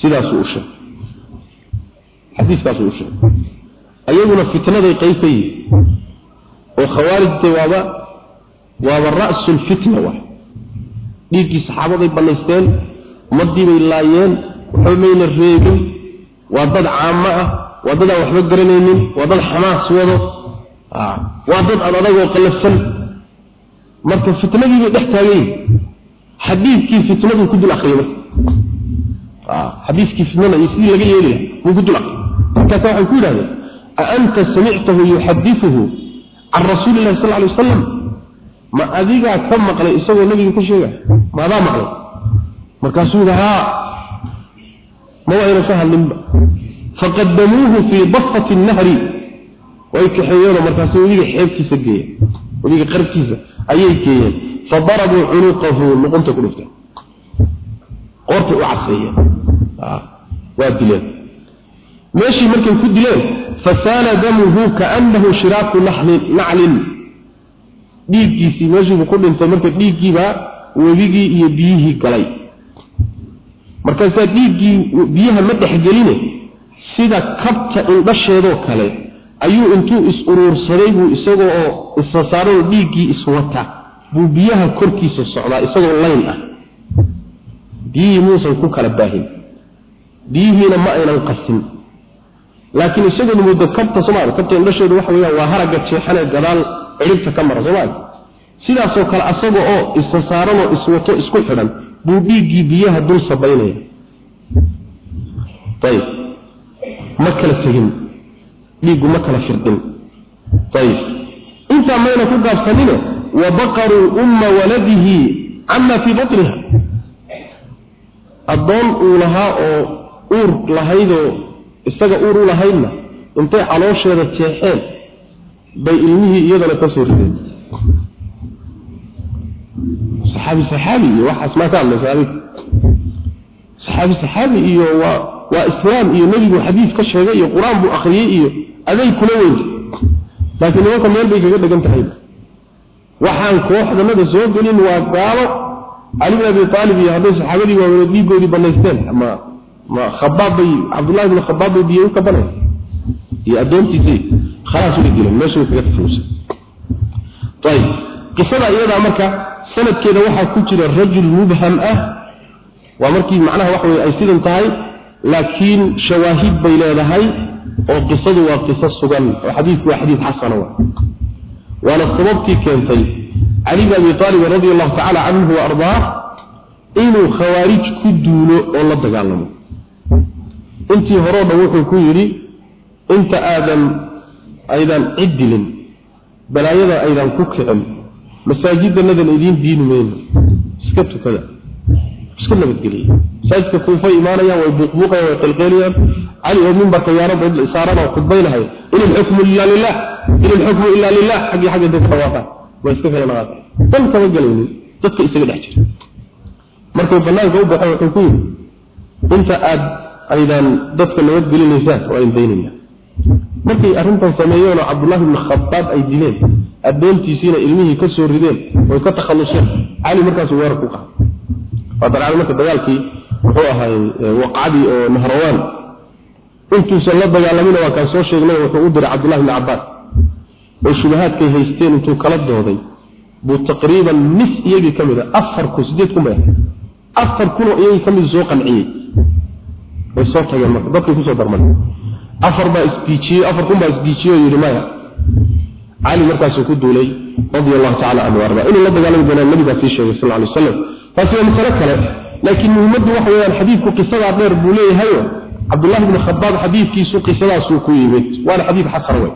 Sidaasuu u sheegay xadiiskaasuu u sheegay ayaguna fitnaday qayb ka yihi oo khawaarijta waaba waaba ra'su lfitna waay dhiiggii saxaabaday bannaysteen ummaddii bay laayeen waxba mayna reebin. Waa dad caamo ah waa dad aan waxba garanaynin waa dad xamaas wado. Waa dad aan adagoo qallafsan marka fitnadii bay dhex taagayin xadiidkii fitnaduu ku dul akriyay marka. Xadiiskii fitnada iyo sidii laga yeeli laha ku dul akriyay markaasa waxay ku yidhahdeen a anta samictahu yuxadiuhu can rasuuli illahi sal lay wasalam ma adigaa ka maqlay isagoo nabiga ka sheegay? Ma adaa maqlay? Markaasuu yidhi haa ma wayna ka hadlinba faqadamuuhu fii dafati nahri. Way kaxeeyeenoo markaasu webiga xeebtiisa geeyeen webiga qarabkiisa ayay geeyeen fadarabuu cunuqahu luqunta ku dhifteen qoortay u caseeyeen waa dileen. Meeshii markay ku dileen fasaala damuhu kaannahu shiraaku naclin dhiiggiisii meeshiibuu ku dhintay marka dhiiggiibaa webigii iyo biyihii galay. Markaasaa dhiiggii biyaha ma dhexgeline sida kabta indhasheedoo kale ayuu intuu is uruursaday buu isagoo oo isa saaroo dhiiggii iswata buu biyaha korkiisa socdaa isagoo layn ah. Biyihii muusan ku kala baahin. Biyihiina ma aynan qasin. Laakiin isagoo muddo kabta Soomaaliya kabta indhasheedu waxa weeyaan waa haraga jeexane gadaal ciribta ka mara Soomaaliya sidaasoo kale asagoo oo isa saaran oo iswato isku xidhan buu dhiiggii biyaha dul sabaynaya. Ayib ma kala tegin dhiiggu ma kala firdhin intaa mayna ku gaabsanine wa baqaruu umma waladihi cama fii batniha addoon uu lahaa oo uur lahaydoo isaga uur u lahaydna intay caloosheeda jeexeen bay ilmihii iyadana ka soo rideen. Saxaabi saxaabi iyo waxaas maa ka hadlaysa adiga? Saxaabi saxaabi iyo waa waa islaam iyo nebigu xadiis ka sheegay iyo qur'aan buu akhriyey iyo aday kula weynta laakiin nimanka meel bay kaga dhegan tahay. Waxaan kooxdanada soo gelin waa gaalo. Cali bin abi aalib iyo hadday saxaabadii waaweyne dhiigoodii banaysteen ma khabaab bay cabdullahi bin khabaab bay diye u kabanay iyo addoontiisii khalaas way dileen meesha way kaga tafuusay ayib qisada iyadaa marka sanadkeeda waxaa ku jira rajul mubham ah. Waa markii macnaha waxa weye ay sidan tahay laakiin shawaahid bay leedahay oo qisadu waa qiso sugan oo xadiidku waa xadiid xasana wa waana sababtii keentay cali bin abi aalib radi allahu tacala canhu wa ardaah inuu khawaarij ku duulo oo la dagaalamo. Intii horeo dhan wuxuu ku yidhi inta aadan aydan cid dilin balaayada aydan ku kicin masaajidanadan idiin diini mayno iska tukada iska nabadgeliya masaajidka kuufay imaanayaan way buuqbuuqayaan way qilqeelayaan cali oo mimbarka yaarada saaran oo khudbaynahay in ilxukmu ila lilah in ilxukmu ila lilah xaggii xagga dadka dhawaaqaan. Way iska kala naqaata dan kama gelaynin dadka isaga dhex jira. Markuu banaanka u baxo wuxuu ku yidhi inta aad aydan dadka nabadgelinaysaan waa in daynayna markay arrintan sameeyeenoo cabdullaahi ibni khabaab ay dileen addoontiisiina ilmihii ka soo rideen oy ka takhalluseen. Cali markaasuu weerar ku qaada darcada marka dagaalkii wuxuu ahay waqcadii oo nahrawaan intuusan la dagaalamina waa kaan soo sheegnay wuxuu u diray cabdullahi ibni cabbaas. Oo shubahaadkay haysteen intuu kala dooday. Buu taqriiban nis iyagii ka mid a afar kun sideed kun bay ahay afar kunoo iyagii ka mid soo qanciyey. Way soo tageen marka dadkay ku soo darman afar baa isdiijiyey afar kun baa isdiijiyey oo yidhi maya cali markaasuu ku duulay radia allahu tacala canhu arda. Inuu la dagaalami doonaa nabigaa sii sheegay sal alay wasalam taasi waa masalo kale. Laakiin muhimmaddu waxa weyaan xadiidku qisadaa dheer buu leeyahayo cabdulahi bni khadaab xadiidkiisu qisadaasuu ku yimid. Waana xadiid xasan wey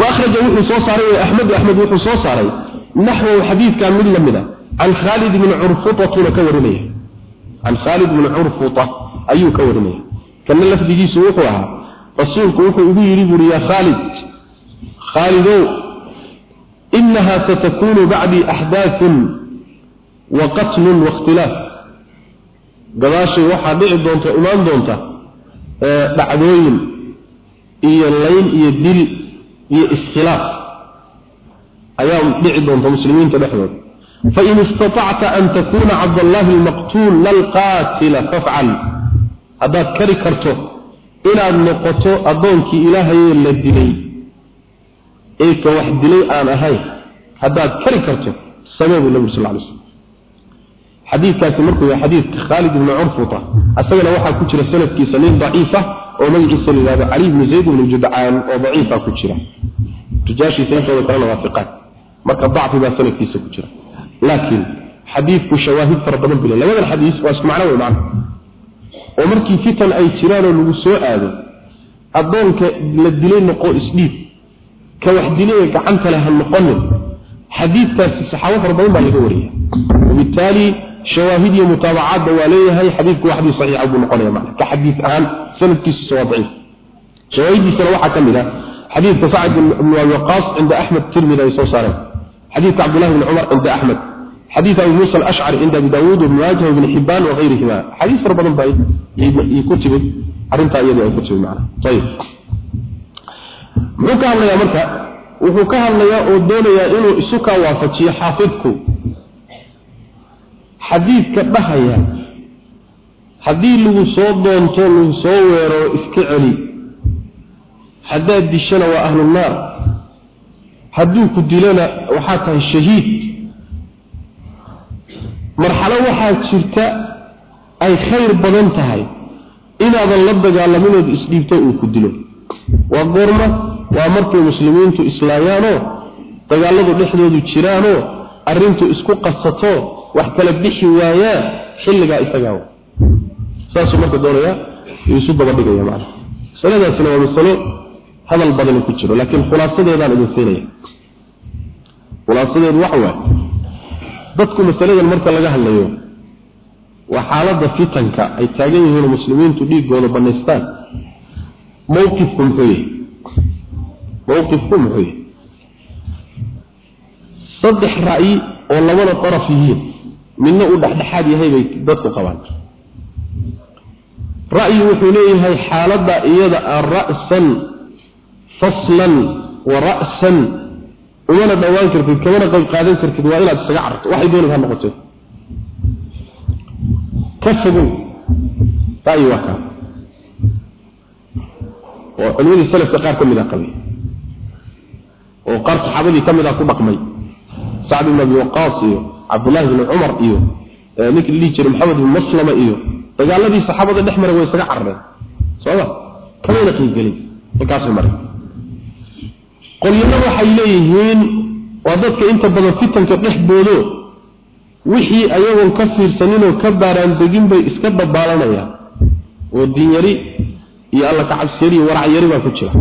waahraja wuxuu soo saaray axmedu axmed wuxuu soo saaray naxwahu xadiidkan mid la mid a can khaalid bni curfutatuna ka warinaya. Can khaalid bni curfuta ayuu ka warinaya. Kana lafdigiisu wuxuu ahaa rasuulku wuxuu igu yidhi buuri yaa khaalid khaalidow inaha satakunu bacdii axdaatun wa qatlun waikhtilaaf gadaashay waxaa dhici doonta imaan doonta dhacdooyin iyo layn iyo dil iyo iskhilaaf ayaa dhici doonta muslimiinta dhexdooda. Fain istatacta an takuuna cabdallaahi almaqtuul lalqaatila fafcal. Haddaad kari karto inaad noqoto addoonkii ilaahayee la dilay ee wax dilay aan ahayn haddaad kari karto samee buu nabigu sal ly slm xadiidkaasi markuu yahay xadiidka khaalid ibni curfuta asagana waxaa ku jira sanadkiisa nin daciifa oo magaciisa la yidhahdo cali ibni zayd ibni judcaan oo daciifa ku jira. Rijaashiisa intooda kalena waa fiqaan marka dacfi baa sanadkiisa ku jira. Laakiin xadiidku shawaahid fara badan bile labadan xadiis waa isku macno wey macna oo markii fitan ay jiraan oo lagu soo aado addoonka la dilay noqo isdhiib ka wax dilay gacanta leh ha noqonin xadiidkaasi saxaabo fara badan baa laga shawaahid iyo mutaabacaadba waa leeyahay xadiidku waa saxiixa buu noqonaya macna. Ka xadiis ahaan sanadkiisuse waa daciif. Shawaahidiisana waxaa ka mid ah xadiidka sacd ibn abi waqaas cinda axmed tirmidi ay soo saareen. Xadiidka cabdullahi bni cumar cinda axmed xadiid abi muusa alashcari cinda abi daawuud ibn maajah ibn xibbaan wahayrihima xadiis fara badan baa ku timid. Arrintaa iyadu ay ku timid macna. Ayib muxuu ka hadlayaa marka? Wuxuu ka hadlayaa oo doonayaa inuu isu kaa waafajiyo xaafidku xadiidka dhahaya haddii lagu soo doonto lagu soo weero iska celi. Haddaad dishana waa ahlunaar hadduu ku dilona waxaa tahay shahiid. Marxalo waxaa jirta ay khayr badan tahay inaadan la dagaalaminood isdhiibto uu ku dilo. Waa goorma waa markay muslimiintu islaayaanoo dagaaladu dhexdoodu jiraanoo arrintu isku qasato wax kala bixi waayaan xilligaa isagaa saasuu marka doonayaa yuu isu daba dhigaya macana masaladaasina waa masalo hadal badani ku jiro laakiin khulaasadeedaan idin siinaya. Khulaasadeedu waxa waaye dadku masaladan marka laga hadlayo waa xaaladda fitanka ay taagan yihiinoo muslimiintu dhiiggooda banaystaan mawqifku muxuu yahay? Mawqifku muxuu yahay? Saddex ra'yi oo labada daraf yihiin midna uu dhexdhexaad yahay bay dadku qabaan. Ra'yi wuxuu leeyahay xaaladda iyada a ra'san faslan wa ra'san umana dhowaan kartid kamana qayb qaadan kartid waa inaad isaga cararto waxay doonid ha noqotee ka fogow ra'yi waa kaa oo culimadii salafka qaar ka mid a qabay. Oo qaar saxaabadii ka mid a ku dhaqmay. Sacd ibn abi waqaas iyo cabdullahi bni cumar iyo ninkii dhihi jiray maxamed bin maslama iyo dagaaladii saxaabada dhex maray way isaga carareen sooma kamayna qiigelin. Markaasuu maray. Qolyana waxay leeyihiin waa dadka inta badan fitanka dhexdoodo wixii ayagoon ka fiirsaninoo ka baaraan degin bay iska dabaalanayaan. Oo diinyari iyo alla ka cabsiyari iyo waracyari baa ku jira.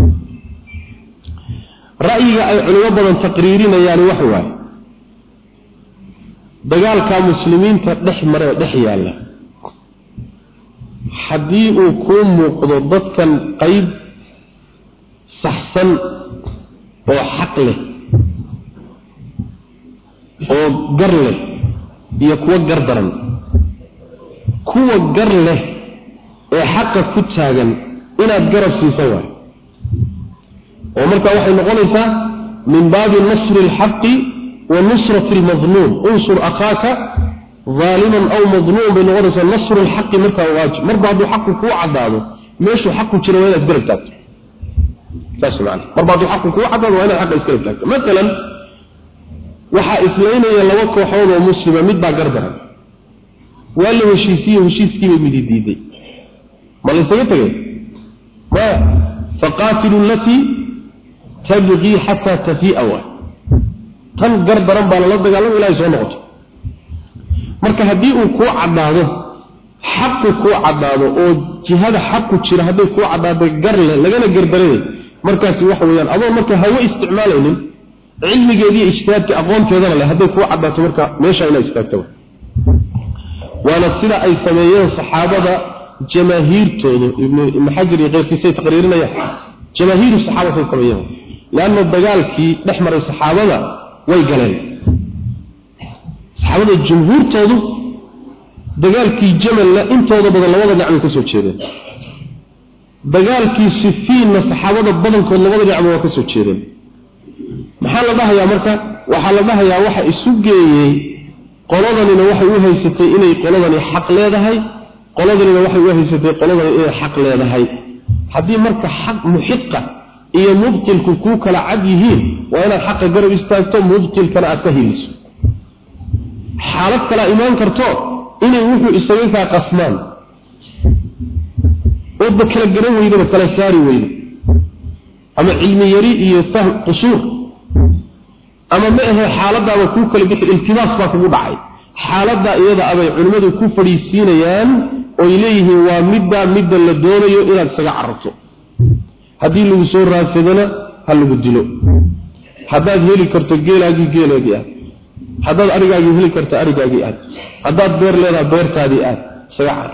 Ra'yiga ay culimo badan taqriirinayaan waxa waaye dagaalka muslimiinta dhex mare dhex yaalla. Haddii uu kuu muuqdo dadkan qayb saxsan oo xaq leh oo gar leh iyo kuwo gar daran. Kuwa gar leh ee xaqa ku taagan inaad garab siisan waayo oo markaa waxay noqonaysaa min baabi nasri alxaqi nusrati almadluum unsur akhaaka aaliman aw madluum bay noqonaysaa nasru lxaqi markaa waajib marba hadduu xaqu kuu cadaado meeshuu xaqu jiro waa inaad garab taagto saas maana marba hadduu xaqu kuu cadaado waa inaad xaqa isgarab taagto maalan waxaa islaynaya laba kooxood oo muslima mid baa gardaran waa la heshiisiye heshiiskiibay midi diiday ma laysaga tegay maya faqaatilu latii tabqii xataa tafiia waay tan gardaran baa lala dagaalama ilahay soo noqoto. Marka haddii uu kuu caddaado xaqu kuu caddaado oo jihada xaqu jira hadday kuu caddaado gar leh lagana gardaranay markaasi waxa weyaan adoon marka hawo isticmaalaynin cilmigeediiyo ijtihaadka aqoonteedana leh hadday kuu caddaato marka meesha inaa istaagta waana sida ay sameeyeen saxaabada jamaahiirtoodu ibnu xajar iyo keyrkiisay taqriirinayaan. Jamaahiiru saxaabasay sameeyeen leanna dagaalkii dhex maray saxaabada way galeen. Saxaabada jumhuurtoodu dagaalkii jamalna intooda badan labada dhinac bay ka soo jeedeen. Dagaalkii sifiinna saxaabada badankood labada dhinacba waa ka soo jeedeen. Maxaa la dhahayaa marka? Waxaa la dhahayaa waxa isu geeyey qoladanina waxay u haysatay inay qoladani xaq leedahay qoladanina waxay u haysatay qoladani inay xaq leedahay. Haddii marka xaq muxiqa iyo mubtilku kuu kala cad yihiin waa inaad xaqa garab istaagto mubtilkana aad ka hiliso xaalad kalaa imaan karto inay wuxuu isaga kaa qasmaan. Oodba kala garan weydaba kala saari weydo ama cilmi yari iyo fahm qusuur. Ama ma ahe xaaladaaba kuu kala bixi iltibaas baa kugu dhacay. Xaaladdaa iyada abay culimmadu ku fadhiisiinayaan oy leeyihiin waa middaa midda la doonayo inaad isaga cararto haddii lagu soo raadsadana ha lagu dilo. Haddaad heli karto geelaagii geeleedii aad. Haddaad arigaagii heli karto arigaagii aad. Haddaad beer leedaha beertaadii aad. Isaga carar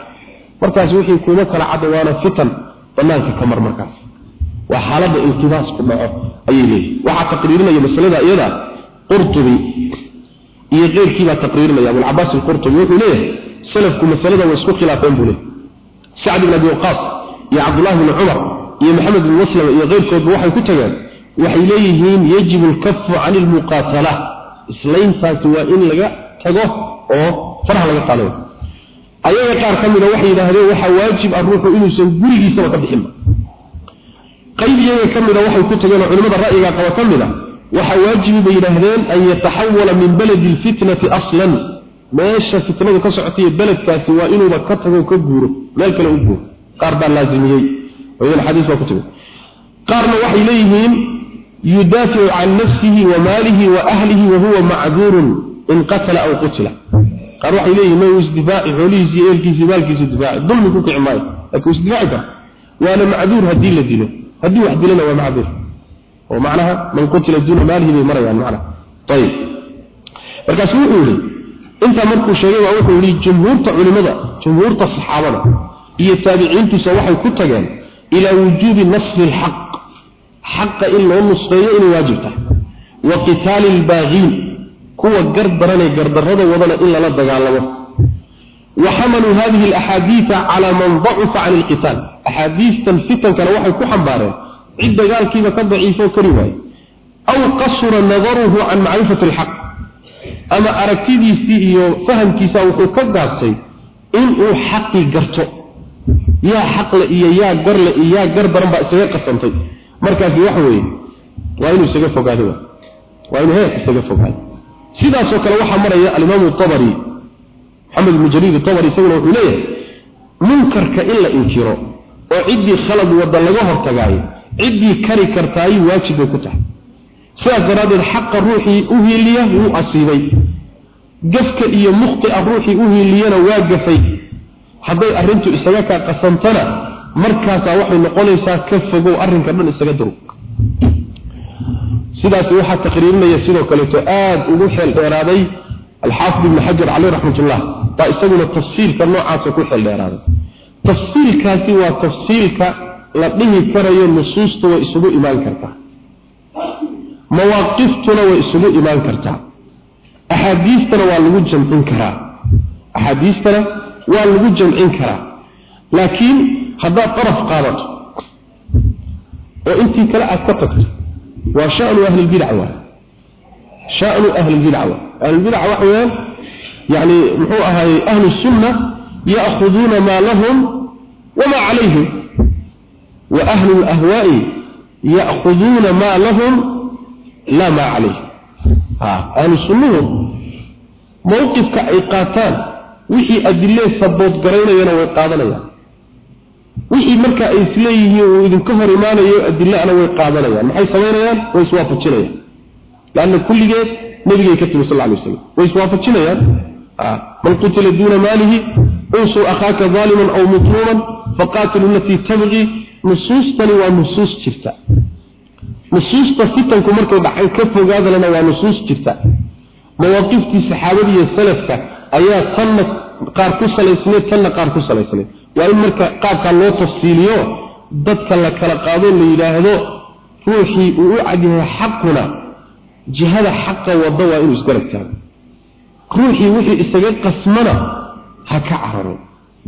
markaas wixii kuma kala cadda waana fitan banaanka ka mar markaas. Waa xaaladda iltibaas ku dhaco ayay leeyihiin waxaa taqriirinaya masalada iyada qurtubi iyo keyrkiibaa taqriirinaya. Abulcabaas alqurtubi wuxuu leeyahay salafku masalada way isku khilaafeen buu leeyahy sacd ibn abi waqaas iyo cabdullahi bni cumar iyo maxamed bin maslama iyo keyrkoodba waxay ku tageen waxay leeyihiin yajibu alkafu cani lmuqaatala islayntaasi waa in laga tago oo faraha laga qaadayo ayaga qaar ka mida waxay yidhaahdeen waxaa waajib ah ruuxu inuusan gurigiisaba ka bixinba qayb iyaga ka mida waxay ku tageen oo culimmada ra'yiga qaba ka mid a waxaa waajibi bay yidhaahdeen an yataxawala min baladi lfitnati aslan. Meesha fitnadu ka socotaiyo beledkaasi waa inuuba ka tago ka guuro meel kale u guuro. Qaar baa laazimiyey idan xadiis baa ku timid. Qaarna waxay leeyihiin yudaaficu can nafsihi wa maalihi wa ahlihi wa macduurun in qatala aw qutila. Qaar waxay leeyihiin ma isdifaaci xoolihiisi eelkiisi maalkiisu difaaci dulmi ku kici maayo. Laakiin isdifaaci kara waana macduur haddii la dilo. Haddii wax dilana waa macduur. Oo macnaha man qutila duuna maalihi bay marayaan macnaha. Ayib markaasu wuxuu yihi intaa markuu sheegay waa wuxuu yihi jumhuurta culimada jumhuurta saxaabada iyo taabiciintiisa waxay ku tageen ilaa wujuubi nasri alxaq. Xaqa in loo nusreeyo inay waajib tahay. Wa qitaali albaagiin. Kuwa gar daranee gardarrada wadana in lala dagaalamo. Wa xamaluu hadihi alaxaadiida calaa man dacufa can ilqitaal axaadiistan fitankana waxay ku xambaareen. Cid dagaalkiiba ka daciifo kari waaye. Aw qasura nadaruhu can macrifati alxaq. Ama aragtidiisii iyo fahamkiisa wuxuu ka gaabtay inuu xaqii garto yaa xaqle iyo yaa garle iyo yaa gar daran baa isaga qasantay. Markaasi waxa weeye waa inuu isaga fogaado waa inuu heer isaga fogaado. Sidaasoo kale waxaa maraya alimaamu tabari maxamed ibnu jariir tabari isaguna wuxuu leeyahay munkarka in la inkiro oo ciddii khalad wadda laga hortagaayo ciddii kari kartaay waajib bay ku tahay. Sidaas daraaddeed xaqa ruuxii u hiiliya wuu asiibay. Gafka iyo mukhtia ruuxii u hiiliyana waa gafay hadday arrintu isaga kaa qasantana markaasaa waxay noqonaysaa ka fogow arrinka dhan isaga durug sidaas waxaa taqriirinaya sidoo kaleeto aada ugu xeel dheeraaday alxaafid ibni xajar caleyh raxmatullah. Baa isaguna tafsiilka noocaasa ku xeel dheeraaday. Tafsiilkaasi waa tafsiilka la dhihi karayo nusuusta way isugu imaan kartaa. Mawaaqiftuna way isugu imaan kartaa. Axaadiistana waa lagu jamcin karaa. Axaadiistana waa lagu jamcin karaa laakiin haddaad daraf qaadato oo intii kale aad ka tagto waa shanu ahlilbidca waa shanu ahlilbidca waa ahlulbidca waxa weyaan yani muxuu ahaayey ahlu sunna ya'khuduuna maa lahum wamaa calayhim wa ahlu lahwaa'i ya'khuduuna maa lahum laa maa calayhim. Ahlu sunnuhu mawqifka ay qaataan wixii adilee sabood garaynayana way qaadanayaan. Wixii marka ay isleeyihiin uu idinka hor imaanayo adilana way qaadanayaan. Maxay samaynayaan way iswaafajinayaan lanna kulligeed nabigay ka timi sal lay waslam way iswaafajinayaan man qutila duuna maalihi unsur akhaaka aaliman aw mutluuman faqaatilu latii tabqii nusuustani waa nusuus jirta. Nusuusta fitanku markay dhacay ka fogaadalana waa nusuus jirta. Mawaaqiftii saxaabada iyo salafka ayaa tanna qaar ku salaysneed tanna qaar ku salaysneed waa in marka qaabkaa loo tafsiiliyo dadka la kala qaado la yidhaahdo ruuxii uu u cadyahay xaquna jihada xaqa wadda waa inuu isgarab taago ruuxii wixii isaga qasmana ha ka cararo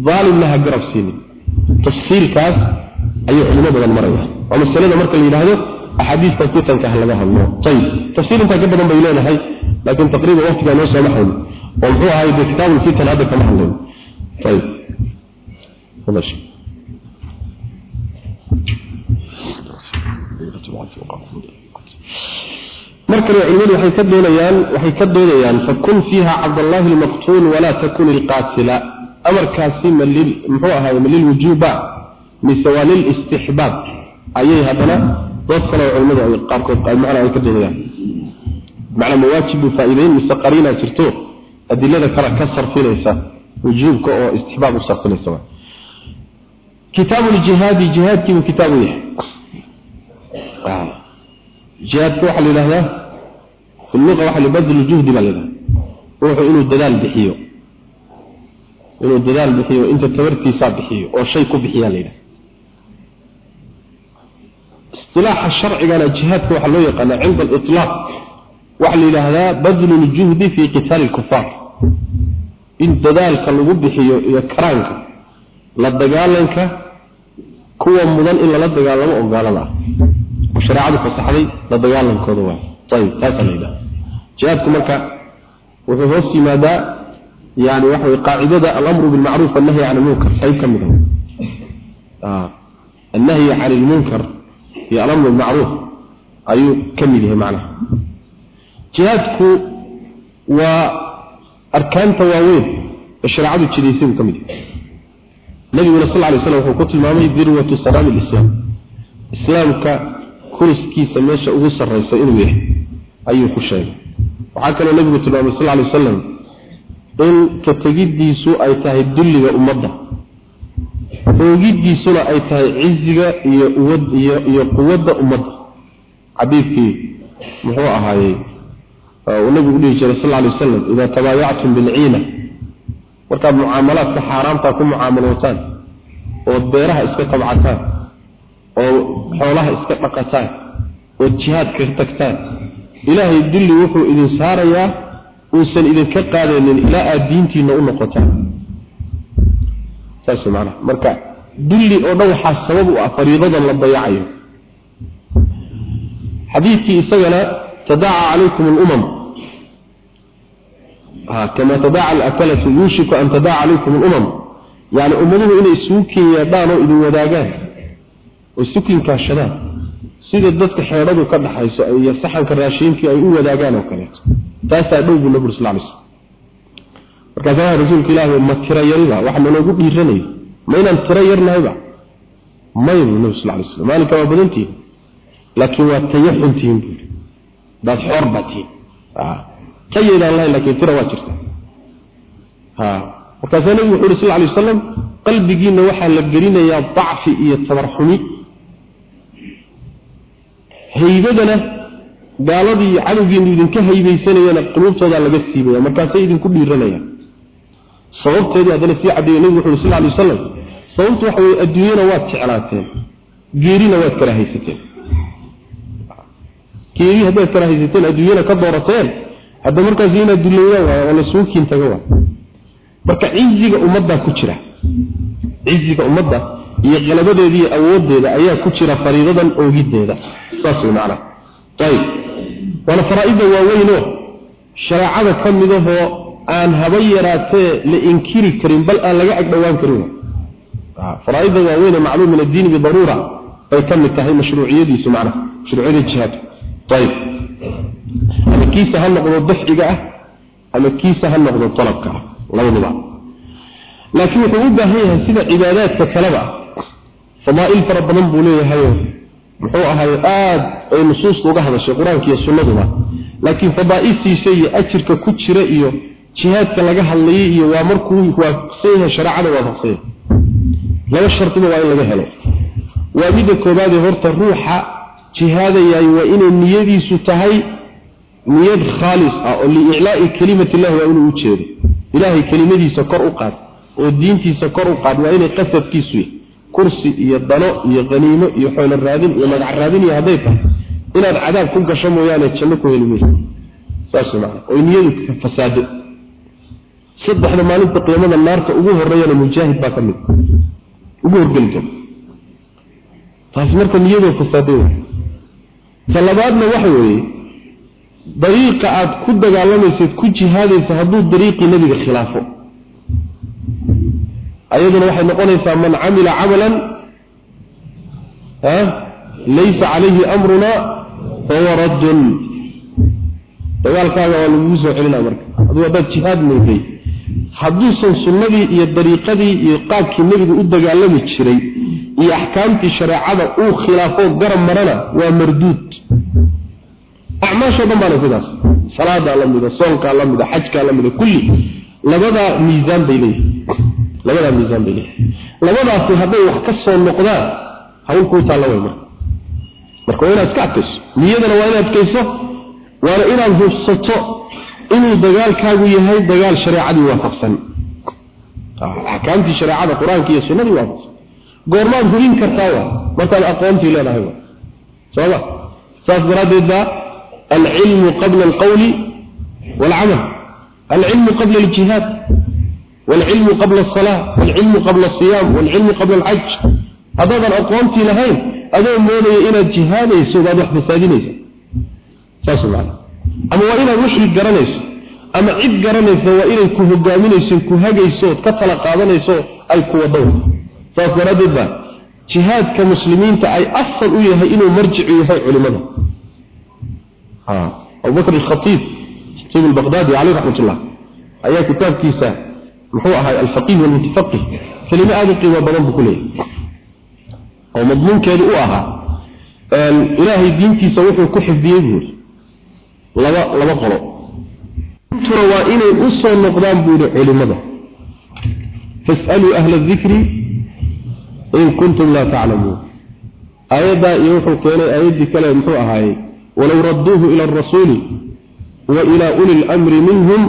daalimna ha garab siinin. Tafsiilkaas ayay culimo badan maraya. Waa masalada marka la yidhaahdo axaadiista fitanka ha laga hadlo. Ayib tafsiir intaa ka badan bay leedahay laakiin taqriiban waqtigaa noo soo maxayno oo muxuu ahay dee kitaabul fitan hadda kama hadlayno ayib markale culimadu waxay ka doonayaan waxay ka doonayaan fakun fiiha cabdallahi almaqtuul walaa takun ilqaatila amarkaasi ma lil muxuu ahaay ma lilwujuuba mise waa lilistixbaab ayay haddana dood kale culimadu ay qaarkood macnaa ay ka doonayaan. Macnaa mawaajib buu mise qariinaa jirto adilada kale ka sarfinaysa wujuubka oo istixbaab u sarfinaysa. Kitaabu ljihaadi jihaadkiibuu kitaabu yahay. Jihaadka waxaa la yidhahdaa fi luqa waxa badlu juhdi baa la yidhahda ruuxu inuu dadaal bixiyo. Inuu dadaal bixiyo inta tabartiisaa bixiyo oo shay ku bixiyaa la yidhahda istilaaxa sharcigana jihaadka waxaa loo yaqaana cinda aliطlaaq waxaa la yidhaahdaa badlu ljuhdi fi qitaali lkufaar in dadaalka lagu bixiyo iyo karaanka la dagaalanka kuwa mudan in lala dagaalamo oo gaalada ah. Shareecadu fasaxday la dagaalankooda waay ayib taasaa la yidhaha jihaadku marka wuxuu hoos yimaadaa yani waxa wey qaacidada alamru bilmacruuf annahyi can ilmunkar qayb ka mid a annahyi can ilmunkar iyo alamru bilmacruuf ayuu ka mid yahay macnaha. Jihaadku waa arkaanta waaweyn ee shareecadu jidaysay buu ka mid yahay. Nabiguna sal lay slam wuxuu ku tilmaamay dirwatu salaami lislaam islaamka kuriskiisa meesha ugu sarraysa inuu yahay ayuu ku sheegay. Waxaa kaloo nabigu tilmaamay sal lay wasalam in ka tegiddiisu ay tahay dulliga ummadda. Oogiddiisuna ay tahay ciziga iyo iyo iyo quwadda ummadda. Xadiidkii muxuu ahaayey uu nabigu dhihi jiray sal lay wasalam idaa tabaayactum bilciina. Markaad mucaamalaadka xaaraamtaa ku mucaamalootaan ood beeraha iska tabcataan oo xoolaha iska dhaqataan ood jihaadka tagtaan ilaahay dulli wuxuu idin saarayaa uusan idinka qaadaynin ilaa aad diintiina u noqotaan. Saas macnaha. Marka dulli oo dhan waxaa sabab u ah fariidadan la dayacayo xadiidkii isagana tadaaca calaykum alumam. Kama tadaaca alakalatu yuushiku an tadaaca calaykum alumam. Yani ummaduhu inay isugu kenyaadhaan oo idin wadaagaan. Oo isu kinkaashadaan sida dadka xeedhadu ka dhaxayso iyo saxanka raashiinkii ay u wadaagaan oo kaleeto taasaa dhow buu nabur sal lay slm markaasaa rasuulka ilaahi ma tira yariba waxa naloogu dhiiranaya ma inaan tiro yarnahayba may buu nabi sal lay slam maalinka waa badantihin. Laakiin waa tayo xuntihin buui daad xoor baa tihin tayaydaan lahayn lakiin tira waa jirta. Markaasaa nebigu wuxu uhi sal lay wasalam qalbigiinna waxaa la gelinayaa dacfi iyo tabarxumi haybadana gaaladii iyo cadowgiinu idinka haybaysanayana quluubtoodaa laga siibaya. Markaasay idinku dhiiranayaan sababteedii haddana sii caddeeye nebigu wuxu uhi sal lay wasalam sababtu waxa weye adduunyana waad jeclaateen geerina waad karahaysateen geeri haddaad karahaysateen adduunyana ka doorateen hadda markaas inaad dullowdaan waay oo lasuu kiintaga waay marka ciziga ummaddaa ku jira ciziga ummadda iyo qalabadeeda iyo awooddeeda ayaa ku jira fariidadan oogiddeeda saas way macnaha ayib. Waana waaweynoo shareecada ka midahoo aan haba yaraatee la inkiri karin bal aan laga agdhowaan karin. Faraa'idda waaweynee macluum min addiini bidaruura bay ka mid tahay mashruuciyadiisu macnaha mashruuciyada jihaadka ayib ama kiisa ha noqdo dafciga ah ama kiisa ha noqdo dalabka ah labaduba laakiin wuxuu u baahan yahay sida cibaadaadka kaleba fadaa'il fara badan buu leeyahayo muxuu ahaay aad ay nusuusta uga hadashay qur'aanka iyo sunnaduba laakiin fadaa'iltiisa iyo ajirka ku jira iyo jihaadka laga hadlayay iyo waa markuu waafaqsan yahay shareecada waafaqsan yahay laba shardiba waa in laga helo waa midda koobaadee horta ruuxa jihaadayaay waa inay niyadiisu tahay niyad khaalis ah oo liiclaa'i kelimati illahi waa inuu u jeedo. Ilaahay kelimadiisa kor u qaad oo diintiisa kor u qaad waa inay qasadkiisu yahay. Kursi iyo dano iyo qaniimo iyo xoolo raadin iyo magac raadin iyo hadday tahay inaad cadaab ku gasho mooyaane janno ku heli mayso. Saas macana oo niyadu fasaado. Saddexda maalinta qiimada naarta ugu horeeyana mujaahid baa ka mid. Ugu horgeli kara taasi marka niyadoo fasaado ta labaadna waxa weeye dariiqa aad ku dagaalamaysayd ku jihaadaysa hadduu dariiqii nebiga khilaafo. Ayaduna waxay noqonaysaa man camila camalan laysa calayhi amruna fahuwa raddun. Dagaalkaaga waa lagugu soo celinaa marka. Aduu haddaad jihaad mooday hadduusan sunnadii iyo dariiqadii iyo qaabkii nebigu u dagaalami jiray iyo axkaamtii shareecada uu khilaafo garab marana waa marduud. Acmaashoo dhan baana sidaas. Salaadaa la mida soonkaa la mida xajkaa la mida kulli. Labadaa miisaan bay leeyihiin labadaa miisaan bay leeyihiin labadaasi hadday wax ka soo noqdaan hawl kuu taalla way marka. Marka waa inaad iska adkayso. Niyadana waa inaad adkayso. Waana inaad hubsato inuu dagaalkaagu yahay dagaal shareecadii waafaqsan. Axkaamtii shareecada qur'aanka iyo sunnadii waafaqsan goormaad hubin kartaa waa markaad aqoontii leedahay wa. Sooma. Saas daraaddeed baa alcilmu qabla alqawli waalcamal alcilmu qabla aljihaad waalcilmu qabla alsalaa waalcilmu qabla alsiyaam waalcilmu qabla alxaj haddaadan aqoontii lahayn adoo moodaya inaad jihaadayso baad wax fasaadinaysa. Saas macana ama waa inaad mushrik garanayso ama cid garanaysa waa inay ku hogaaminayso ku hagayso ka tala qaadanayso ay ku wado saas daraaddeed baa jihaadka muslimiinta ay asal u yahay inuu marjicu yahay culimada abubakr alkhatiib khatiib albaqdaadi caleyh raxmatullah ayaa kitaabkiisa muxuu ahay alfaqih walmutafaqih kelimo aada qiimo badan buu ku leeyahay. Oo madmuunkeedu u ahaa ilaahay diintiisa wuxuu ku xifdiyey buuri laba laba qolo. Intuna waa inay u soo noqdaan buuri culimada fas'aluu ahla adikri in kuntum laa taclamuun. Aayaddaa iyo wuxuu keenay aayaddii kale muxuu ahaayey walow radduuhu ila alrasuuli wa ilaa uli lamri minhum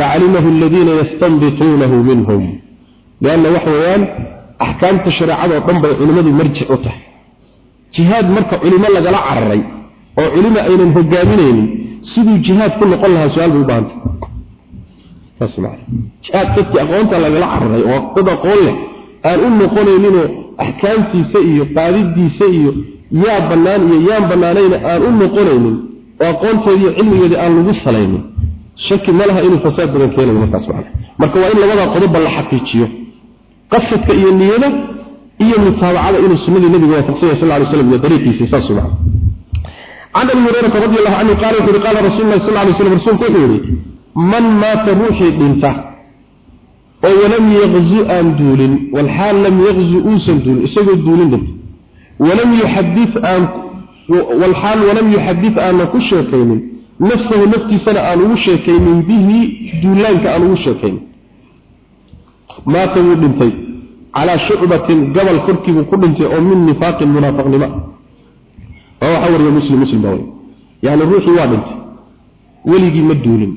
lacalimahu aladiina yastanbituunahu minhum. Lianna waxa weeyaan axkaamta shareecada oo dhan bay culimmadu marjic u tahay. Jihaad marka culimo lagala cararay oo culimo aynan hogaaminaynin siduu jihaad ku noqon lahaa su'aal bay u baahantay jihaad dadkii aqoonta lagala cararay oo dad aqoon leh aan u noqonayninoo axkaamtiisa iyo qaadidiisa iyo yaa bannaan iyo yaan bannaanayna aan u noqonaynin oo aqoonteediiyo cilmigeedii aan lagu salaynin shaki ma laha inuu fasaad badan keenayo markaas macna marka waa in labadaa qodobba la xaqiijiyo qasadka iyo niyada iyo mutaabacada inuu sunnadii nabiga waafaqsan yahay sallallahu alayhi wasallam iyo dariiqiisa saas u macna عن ابي هريره رضي الله عنه قال قال رسول الله صلى الله عليه وسلم رسول كحوري من مات روحي دنته oo walam yaqzu aan duulin walxaal lam yaqzu uusan duulin isagoo duulin dhinta walam yuxadith aan walxaal walam yuxadith aanna ku sheekaynin nafsahu naftiisana aan ugu sheekaynin bihi duulaanka aan ugu sheekaynin. Maata wuu dhintay calaa shucbatin gabal korkiibuu ku dhintay oo min nifaaqin munaafaqnimo. Oo waxaa wariya muslim muslim baa wariya yani ruuxii waa dhintay weligii ma duulin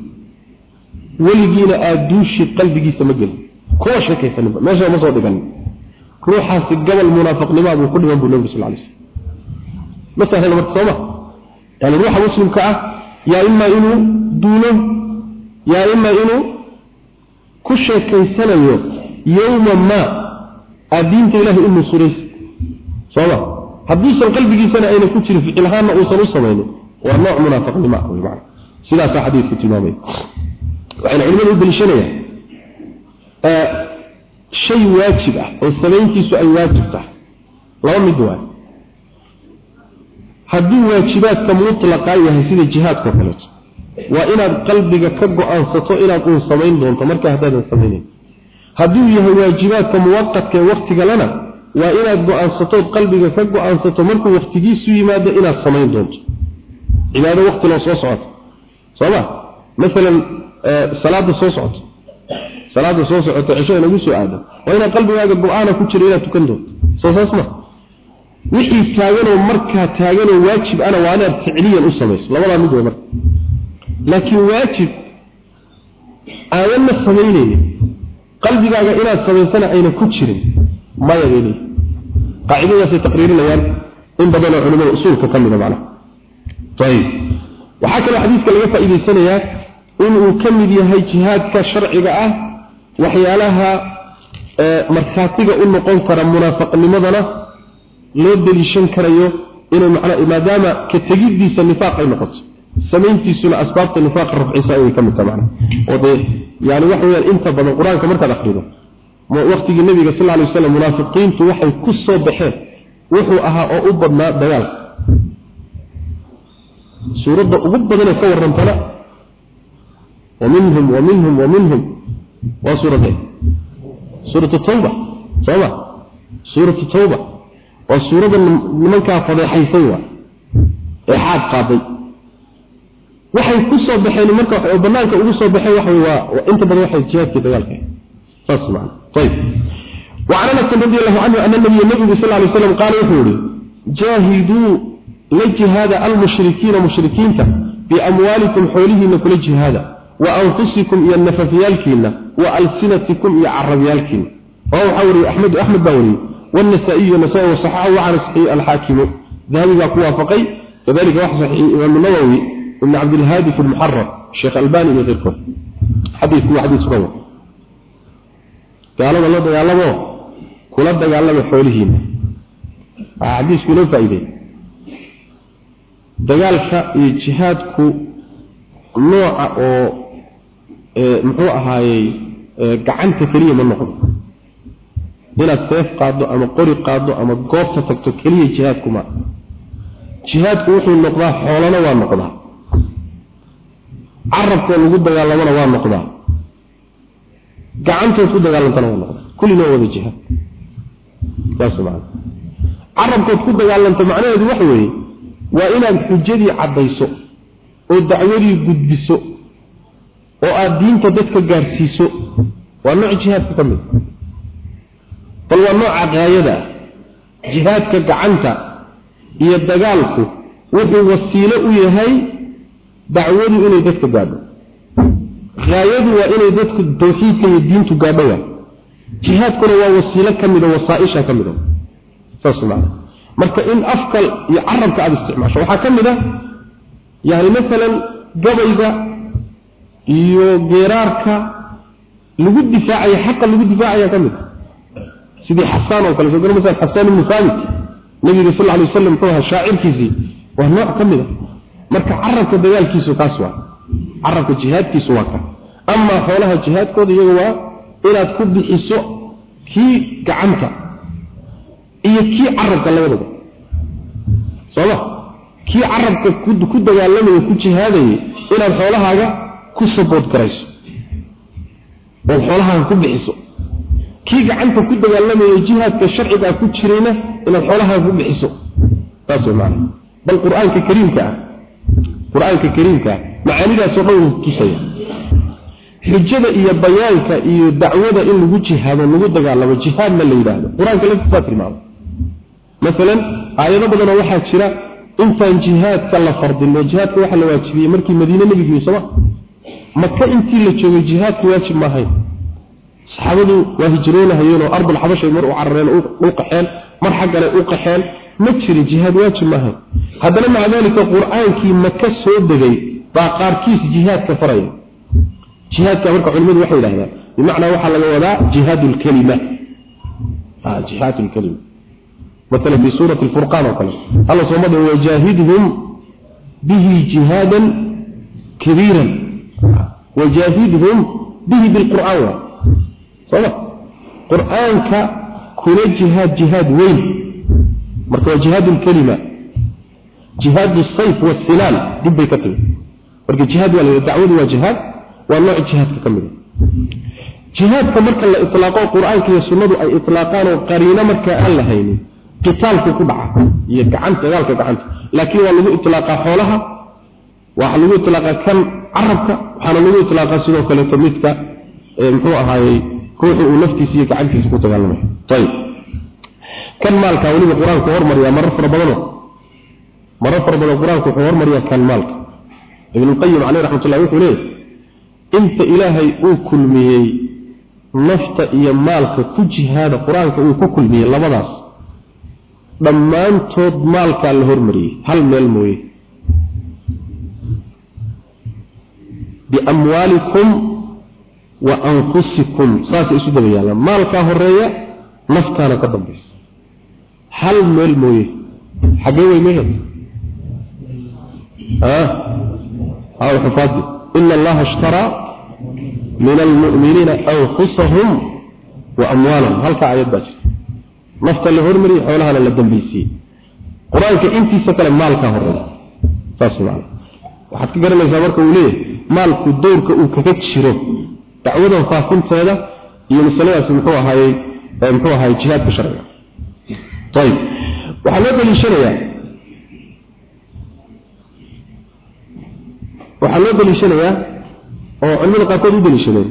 weligiina aada duushi qalbigiisa ma gelin. Kuwa sheekaysaninba meesha ma soo dhiganin ruuxaasi gabal munaafiqnimaa buu ku dhiman buu nabigu sal lay slam ma sahlan marka sooma yani ruuxa muslimka ah yaa imaa inuu duulo yaa imaa inuu ku sheekaysanayo yowma maa aad diinta ilahay u nusuraysa sooma hadduusan qalbigiisana ayna ku jirin ficil ahaanna uusan u samaynin. Waa nooc munaafiqnimo ah wey macana sidaasaa xadiidku tilmaamaya waxayna culimadu u deliishanayaan shay waajib ah oo samayntiisu ay waajib tahay. Laba mid waay hadduu waajibaadka mutlaqaa yahay sida jihaadkao kaleeto waa inaad qalbiga ka go'aansato inaad uun samayn doonto marka haddaadan samaynayn hadduu yahay waajibaadka muwaqadka ee waktigalena waa inaad go'aansatood qalbiga ka go'aansato markuu waktigiisu yimaado inaad samayn doonto. Cibaado wakti loo soo socoto sooma maalan salaada soo socoto. Salaada soo socoto cisho inagu soo aado. Waa inaad qalbigaaga go'aana ku jira inaad tukan doonto. Soo saas ma. Wixii taaganoo markaa taaganoo waajib ana waa inaad ficliyan u samayso. Labadaa mid way marka. Laakiin waajib aadanna samaynaynin qalbigaaga inaad samaysana ayna ku jirin. Maya bay leeyihi qaacidadaasay taqriirinayaan in badanoo culimada usuulka ka mida macnaha ayib waxaa kaloo xadiiska laga faa'iidaysanayaa inuu ka mid yahay jihaadka sharciga ah waxyaalaha markhaatiga u noqon kara munaafaqnimadana loo deliishan karayo inay macnaa maadaama ka tegiddiisa nifaaq ay noqoto. Samayntiisuna asbaabta nifaaqa rafcisa ayay ka mid tahay macnaa. Oo dee yani waxa weyaan inta badan qur'aanka markaad akhrido waqtigii nabiga sal lla lay munaafiqiintu waxay ku soo baxeen wuxuu ahaa oo u badnaa dagaalka suuradda ugu badanee ka warrantana wa minhum wa minhum wa minhum waa suuradee suuratu tawba sooma suuratu tawba waa suuradda nimankaa fadeexaysay waa ee xaad qaaday waxay ku soo baxeen marka oo banaanka ugu soo baxeen waxa waa inta badan waxay jihaadkii dagaalka saas macna طيب وعن انس رضي الله عنه ان النبي النبي صلى الله عليه وسلم قال يقول جاهدوا لجهاد wa anfusikum iyo nafafyaalkiina wa alsinatikum iyo carabyaalkiina waxa wariye axmed axmed baa wariyey wanasaa-iyo nasaa wasaxaxa waxaana saxiiy alxaakimu. Dahabi ku waafaqay kadalika waxa saxiixiy imaamu nawowi ibn cabdilhaadi fi lmuxarar sheekh albani iyo keyrkood. Xadiidku waa xadiid sugan gaalada la dagaalamo kula dagaalama xoolihiina waxaa xadiisku inoo faa-iiday. Dagaalka iyo jihaadku nooca oo muxuu ahaayey gacanta keliya ma noqdo inaad seef qaado ama qori qaado ama goobta tagto keliya jihaadkuma jihaadku wuxuu noqdaa xoolana waa noqdaa. Carabkoo lagu dagaalamana waa noqdaa. Gacantood ku dagaalantana waa noqdaa. Kullina waa wada jihaad. Saas macana carabkood ku dagaalanto macnaheedu waxa weeye waa inaad xujadii caddayso oo dacwadii gudbiso oo aada diinta dadka gaadhsiiso waa nooc jihaadka ka mid. Bal waa nooca gaayada jihaadka gacanta iyo dagaalku wuxuu wasiilo u yahay dacwadu inay dadka gaadho. Haayadu waa inay dadku tawxiidka iyo diintu gaadho waa. Jihaadkuna waa wasiilo ka mida wasaaisha ka mida saas maana marka in afkal iyo carabka aada isticmaasho waxaa ka mid a yani masalan gabayga iyo geeraarka lagu difaacayo xaqa lagu difaacaya ka mid a sidii xasaan oo kale soo gara masalan xasaan ibnu thaabit nabiga sal alay wasalam muxuu ahaa shaacirkiisii waa nooc ka mid a marka carabka dagaalkiisu kaas waa carabka jihaadkiisu waa ka. Amaa xoolaha jihaadkooda iyaga waa inaad ku bixiso kii gacanta iyo kii carabka labadaba. Sooma kii carabka ku dagaalamaya ku jihaadayay inaad xoolahaaga ku sabood garayso ood xoolahaaga ku bixiso. Kii gacanta ku dagaalamaya jihaadka sharcigaa ku jirayna inaad xoolahaaga ku bixiso. Saas maana bal qur'aanka kariimka ah qur'aanka kariimka ah macaanidaasoo dhan tusaya xujada iyo bayaanka iyo dacwada in lagu jihaado lagu dagaalamo jihaadna la yidhaahdo. Qur'aanka laftiisaa tilmaamay. Masalan aayado badanoo waxaa jira intaan jihaadka la fardin oo jihaadka waxaa la waajibiyey markii madiine nebigu soma maka intii la joogay jihaadku waajib maahayn saxaabadu waa hijroonahayeenoo ardul xabashay mar u carareen u qaxeen mar xaggale u qaxeen. Ma jirin jihaad waajib maahayn haddana maca daalika quraankii maka soo degay baa qaarkiis jihaadka faraya. Jihaadka marka culimadu waxay yidhahdaan bimacnaa waxaa laga wadaa jihaad lkalima ah, jihaad lkalima maala fii suurati alfurqaan oo kale. Alla soomada wajaahidhum bihi jihaadan kabiiran wajaahidhum bihi bilqur'aan waay soma qur'aanka jihaad jihaad weyn. Marka waa jihaad lkalima jihaad sayf wasilaal dibbay ka timi marka jihaad waa la dacwadu waa jihaad waa nooc jihaadka ka mida ah. jihaadka marka la ilaaqo qur'aanka iyo sunnadu ay ilaaqaan qariino marka aan la qitaalku ku dhaca. Iyo gacan dagaalka gacanta. Laakiin waa lagu ilaaqaa xoolaha waa lagu ilaaqaa kan carabka waxaana lagu iطlaaqaa sidoo kaleeto midka muxuu ahaayey ruuxu uu naftiisa iyo gacantiisa ku dagaalamay ayib kan maalka weliba qur'aanku hormariyaa marar fara badano marar fara badan qur'aanku wuxuu hormariyaa kan maalka. Ibnulqayim caleyh raxmatullah wuxuu leeyahy inta ilaahay uu kulmiyey nafta iyo maalka ku jihaada qur'aanka uu ku kulmiyey labadaas dhammaantood maalkaa la hormariyey hal meel mooye biamwaalikum wa anfusikum. Saasay isu daba yaallaan maalkaa horreeya naftaana ka dambaysa. Hal meel mooye? Xaggee wey mehe? Xufaadi ina allaha ishtaraa min almu'miniina anfusahum wa amwaalahum. Halkaa ayad baa jirta. Nafta la hormariyey xoolahana la dambaysiiyey qur'aanka intiisa kale maalkaa horreeya saas maana waxaad ka garanaysaa marka uu leeyahay maalku dowrka uu kaga jiro dacwadan faafinteeda iyo masaladaasi muxuu ahaayey muxuu ahaayey jihaadka sharciga. Ayib waxaa loo daliishanayaa. Waxaa loo daliishanayaa oo culimada qaarkood u daliishadeen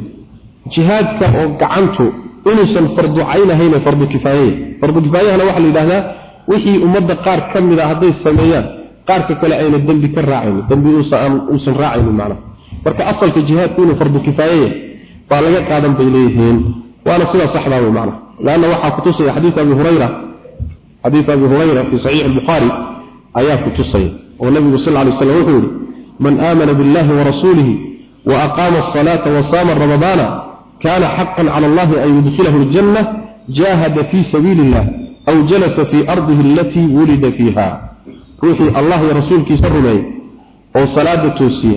jihaadka oo gacantu inuusan fardu cayn ahayn fardu kifaayaya fardu kifaayahana waxaa la yidhahdaa wixii ummadda qaar ka mid a hadday sameeyaan qaarka kale ayna dembi ka raacayni dembi uusan raacaynin macnaha marka asalka jihaadku inuu fardu kifaayaya baa laga qaadan bay leeyihiin. Waana sidaa saxdaa wey macna. Leanna waxaa kutusaya xadiid abi hurayra xadiid abi hurayra fii saxiixi albukhaari ayaa kutusaya oo nabigu sal ly slam wuxuu yihi man aamana biاllahi warasuulihi wa aqaama asalaata wasaama ramadaana kana xaqan cala allahi an yudkilahu aljanna jahada fii sabiili illah aw jalasa fii ardihi alatii wulida fiiha ruuxii allah iyo rasuulkiisa rumeeyey oo salaada toosiye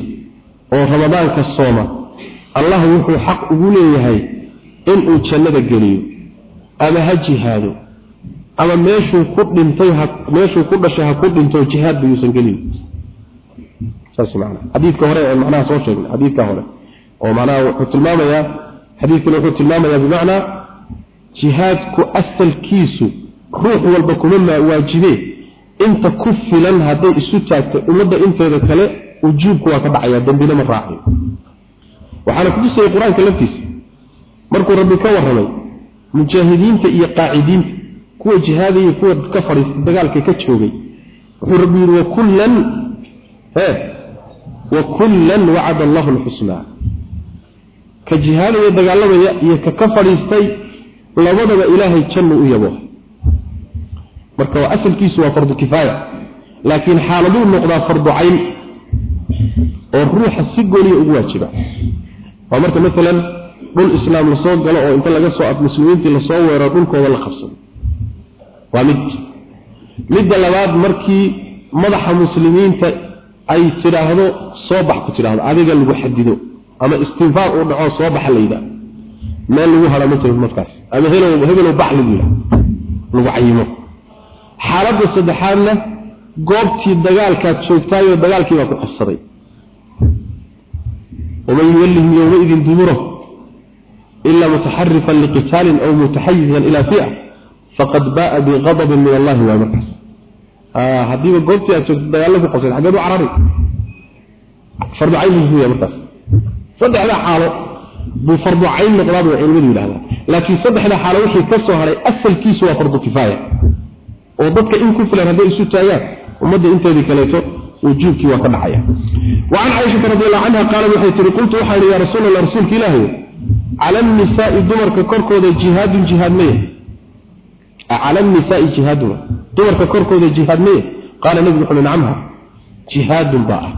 oo ramadaanka sooma allah wuxuu xaq ugu leeyahay inuu jannada geliyo ama ha jihaado ama meeshuu ku dhintay meeshuu ku dhashay ha ku dhinto jihaad ba yuusan gelin. Xadiidka hore ee macnaha soo sheegnay xadiidka hore. Oo macnaha wuxuu tilmaamayaa xadiidkani wuxuu tilmaamayaa bimacnaa jihaadku asalkiisu ruux walba kuma maa waajibee. Inta ku filan hadday isu taagto ummadda inteeda kale ujuubku waa ka dhacaya dambina ma raacayo waxaana kutusayay qur'aanka laftiisa. Markuu rabbi ka warramay mujaahidiinta iyo qaacidiinta kuwa jihaadaya kuwa ka fadhiista dagaalka ka joogay wuxuu rabbi yidhi wakullan he wakullan wacada allahu alxusnaa ka jihaadaya dagaalamaya iyo ka ka fadhiistay labadaba ilaahay jannu u yabo. Marka asalkiisu waa fardu kifaaya laakiin xaaladuu noqdaa fardu cayn oo ruuxa si gooniya ugu waajiba. Waa marka maalan dhul islaam la soo galo oo inta laga soo muslimiintii la soo weeraro dhulkooda la qabsado. Waa mid. Midda labaad markii madaxa muslimiinta ay tidhaahdo soo bax ku tidhaahdo adiga lagu xadido ama istinfaar uu dhaco soo baxa la meel lagu hada ma jiro markaas. Ama helow hebelow bax lagu yidhaah. Lagu cayimo. Xaaladda saddexaadna goobtii dagaalkaad joogtaayoo dagaalkii baa ku qabsaday. Waman yuwallihim yowmaidin duburahu ila mutaxarifan liqitaalin aw mutaxayizan ila fi'a faqad ba'a biqadabin min allahi waa markaas. Haddiiba goobtii aad joogto dagaallo ku qabsayd xaggeed u carari. Fardu cayn buu yahay markaas. Saddexdaa xaalo buu fardu cayn noqdaa bay culimadu yidhahdaan laakiin saddexda xaalo wixii ka soo haray asalkiisu waa fardu kifaaya. Oo dadka in ku filan hadday isu taagaan ummadda inteedii kaleeto wujuubkii waa ka dhacaya. Wa can caishata radiallahu canha qaalat waxay tihi qultu waxaa idhi yaa rasuul alla rasuulka ilaahay cala annisaai dumarka korkooda jihaadun jihaad maya cala annisaai jihaadun dumarka korkooda jihaad maya qaala nebigu wuxu uhi nacamha jihaadun baa ah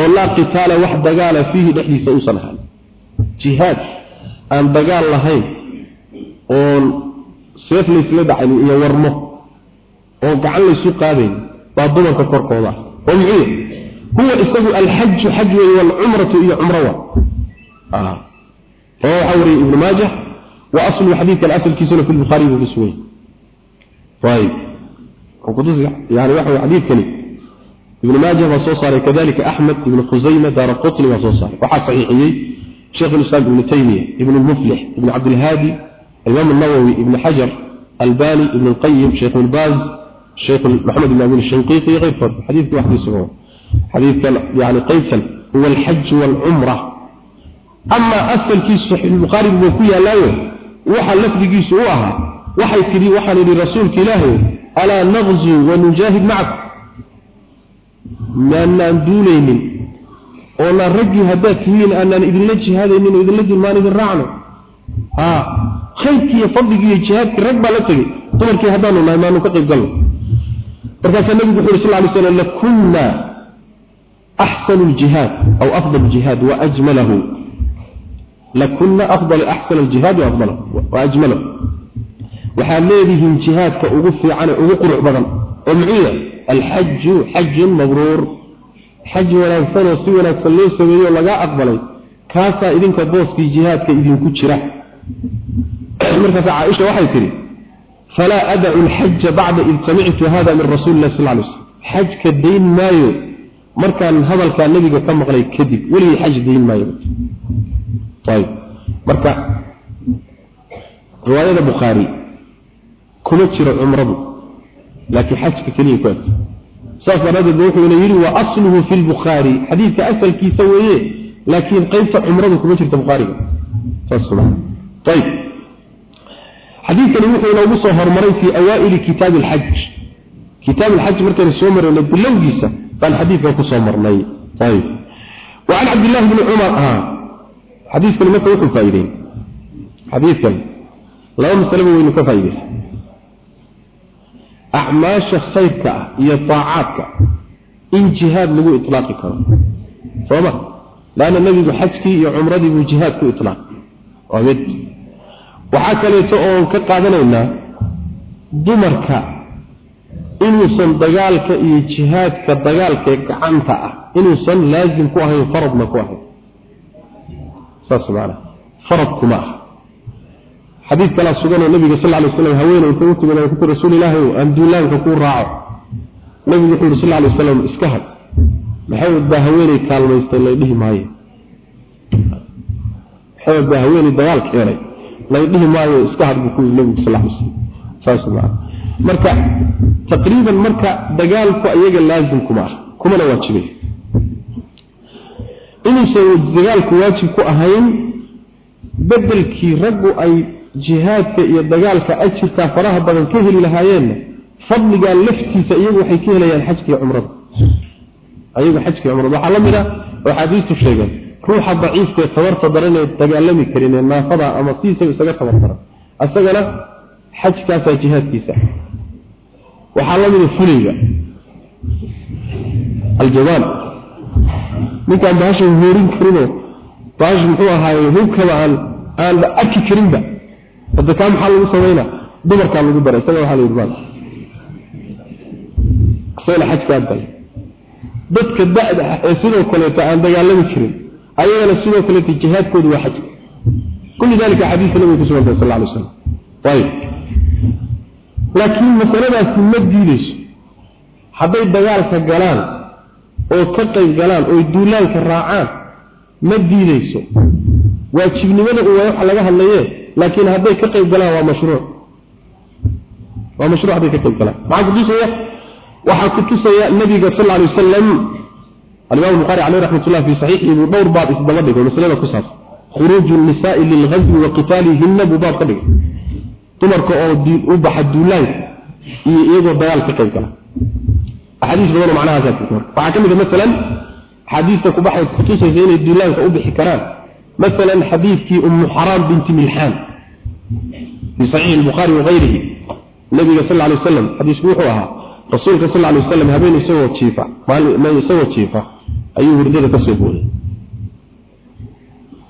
oo laa qitaala wax dagaala fiihi dhexdiisa uusan ahaan jihaad aan dagaal lahayn oon seef laysla dhacayn iyo warmo oo gacan laysu qaadayn waa dumarka korkooda. Oo muxuu huwa isagu alxaj xaj wey walcumratu iyo cumro wa. Ah oo waxa wariye ibnu maajah wa aslu xadiidkan asalkiisuna fi lbukhaari buu ku sugay ayib yani waxa wey xadiidkani ibnu maajah baa soo saaray kadalika axmed ibnu khusayma daara qutni baa soo saaray. Waxaa saxiixiyey sheekh lislaam ibnu taymiya ibnu lmuflix ibnu cabdilhaadi alimaam الnawowi ibnu xajar albani ibnu lqayim sheekh ibn baaz sheekh maxamed ibn amin shinqiiti iyo keyrkood xadiidka waxdiisa xadiidkan yani qaybtan huwa alxaj waalcumra ama asalkiisu saxiixulbukhaari buu ku yaalaayo waxa lafdigiisu u ahaa waxay tidhi waxaan idhi rasuulka ilaahay alaa naqzu wanujaahid macakum maanaan duulaynin oonaan raggii haddaad tihiin aanaan idinla jihaadaynin oo idinla dilmaan idin raacno. Ha khayrkii iyo fadligii iyo jihaadkii rag baa la tegey. Dumarkii haddaanu nahay maanu ka qayb galno markaasaa nabigu wuxu uri sal lay slam lakunna axsanu ljihaad aw afdal ljihaad waajmalahu lakunna afdal axsana aljihaad waajmalahu waxaad leedihiin jihaadka ugu fiican ee ugu qurux badan oo muxuu yahay? Alxaju xajun mabruur. Xaj wanaagsan oo si wanaagsan loo sameeyo lagaa aqbalay kaasaa idinka booskii jihaadka idinku jira. Markaas caaisha waxay tihi falaa adacu alxaja bacda id samictu hada min rasuuli lah sal lay slm xajka dayn maayo markaan hadalkaa nebiga ka maqlay kadib weligii xaj dayn maayo ayb marka riwaayada bukhaari kuma jiro cumradu laakiin xajka keliya ku eg saas daraadeed wuxuuna yidhi wa asluhu fi lbukhaari xadiidka asalkiisa weeye laakiin qeybta cumradu kuma jirta bukhaariga saas ayb xadiidkani wuxuu inoogu soo hormaray fii awaaili kitaabi alxaj. Kitaab alxaj markaynu soo marayna bilowgiisa baan xadiidkan ku soo marnay. Ayb wa cabdillahi bni cumar ah xadiidkani marka wuxuu faa-ideeyey xadiidkan laba masaleba waynu ka faa-ideysa acmaasha khayrka ah iyo taacaadka in jihaad lagu itlaaqi karo. Sooma laanna nebigu xajkii iyo cumradii buu jihaad ku ilaaqay waa mid waxaa kaleeto oon ka qaadanaynaa dumarka inuusan dagaalka iyo jihaadka dagaalkae gacanta ah inuusan laasim ku ahayn faradna ku ahayn. Saas maanaa faradkuma ah xadiid kalaa suganoo nabiga sal ly aslam haweeney inta u timid uti rasuul ilaahayow aan duulaanka kuu raaco. Nabigu wuxuu yidhi sal lay waslam iska had maxamed baa haweeney kaalmaystay la dhihi maayo maxamed baa haweeney dagaal keenay? Laydhihi maayo iska had buu ku nabigu sal marka taqriiban marka dagaalku iyaga laazim kuma kumana waajibay. Inuusan dagaalku waajib ku ahayn bedelkii raggu ay jihaadka iyo dagaalka ajirkaa faraha badan ka heli lahaayeenna fadligaa laftiisa iyagu waxay ka helayaan xajkii cumrada ayagu xajkii cumrada waxaa la mid ah oo axaadiistu sheegeen ruuxa daciifka ee tabarta daran ee dagaalami karin ee naafada ama siisaga isaga tabar daran isagana xajkaasaa jihaadkiisa. Waxaa la mida fuliga. Aljawaan. Ninkaan bahasha hoorin karinoo bahash muxuu ahaaye hubkaba aan aanba arki karinba. Hadda kaa maxaa lagu samaynaa dumarkaa lagu dara isaga waxaa la yidhi isagana xajkaa dal dadka da-da ah ee sidoo kaleeto aan dagaalami jirin ayagana sidoo kaleeto jihaadkoodu waa xajka kulli dalika xadiiska nabiga ku sugantay sal alay slam ayib laakiin masaladaasi ma diideyso hadday dagaalka galaan oo ka qayb galaan oy duulaanka raacaan ma diideyso waajibnimada u waxa laga hadlaye laakiin hadday ka qayb galaan waa mashruuc. Waa mashruuc hadday ka qayb galaan. Maxaa kutusaya waxaa kutusaya nabiga sal alay wasalam alimaam bukhari caleyh raxmatullah fi saxiixii buu dhowr baab isdaba dhigay masalada ku saabsan. Khuruuju nisaai lilghazwi wa qitaalihinna buu baab ka dhigay. Dumarka oo u baxa duulaanka iyo iyagoo dagaal ka qayb gala. Axaadiis badan oo macnahaas waxaa ka mid a masalan axaadiista ku baxay kutusaysa inay duulaanka u bixi karaan. Masalan xadiidkii ummu xaraam binti milxaan. Fi saxiixi albukhaari wagayrihi nabiga sal alay wasalam xadiisku wuxuu ahaa rasuulka sal alay wasalam habeen isagoo jiifa isagoo jiifa ayuu hurdada ka soo booday.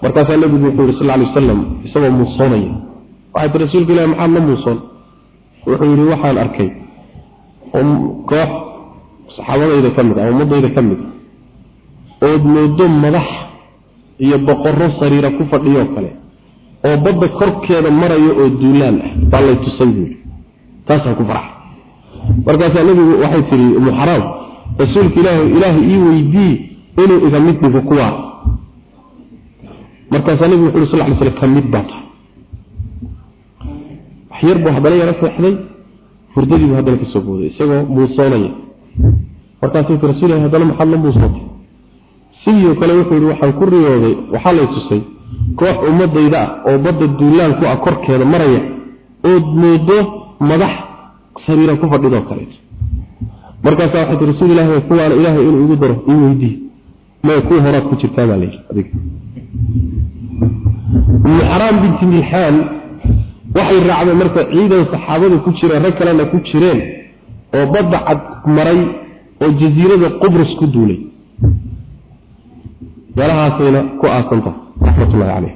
Markaasaa nabigu wuxuu yihi sal alay wasalam isagoo muusoonaya waxay tii rasuulka ilahi maxaad la muusoon. Wuxuu yidhi waxaan arkay koox saxaabadayda ka mid ah ummadayda ka mid ood moodo madax iyo boqorro sariira ku fadhiyoo kale oo badda korkeeda marayo oo duulaan ah baa lay tusay buuli taasaan ku faraxa markaasaa nabigu waxay tihi umu xaraam rasuulka ilaah ilaahay ii weydii inuu iga mid dhigo kuwaa markaasaa nabigu wuxu uri sal ly slam ka baa tahay waxyar buu haddana yaro seexday hurdadii buu haddana ka soo booday isagoo muusoonaya. Markaasuu ti rasul haddana maxaad la muusootay? Sidii kale wuxuu yihi waxaan ku riyooday waxaa lay tusay koox ummadayda ah oo badda duulaan ku ah korkeeda maraya ood moodo madax sariira ku fadhidoo kaleeto. Markaasaa waxay tii rasuul ilahi kuwaana ilaahay inuu igu daro ii weydii may ku horaad ku jirtaa baa layidhi adiga. Ibnu binti milxaan waxay raacday marka ciidan saxaabadu ku jireen rag kalena ku jireen oo badda cad maray oo jasiirada qubrus ku duulay. Meelahaasayna ku aasanta raxmatullahi caleyh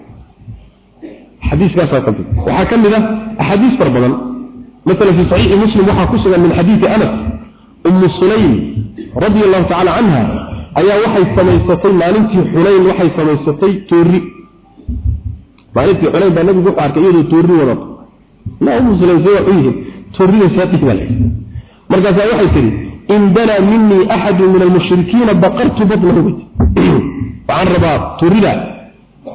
xadiiskaasaa ka mid. Waxaa ka mid ah axaadiis far badan. Maala fii saxiixi muslim waxaa ku sugan min xadiidi anas umu sulaym radia allahu tacala canha ayaa waxay samaysatay maalintii xunayn waxay samaysatay toori maalintii xunayn baa nabigu wuxuu arkay iyadoo toori wadato. Namuslmse waxu yihiin toorida saadix baa layihi markaasaa waxay tidhi in danaa minii axadu min almushrikiina baqartu badnahu waxaan rabaa toorida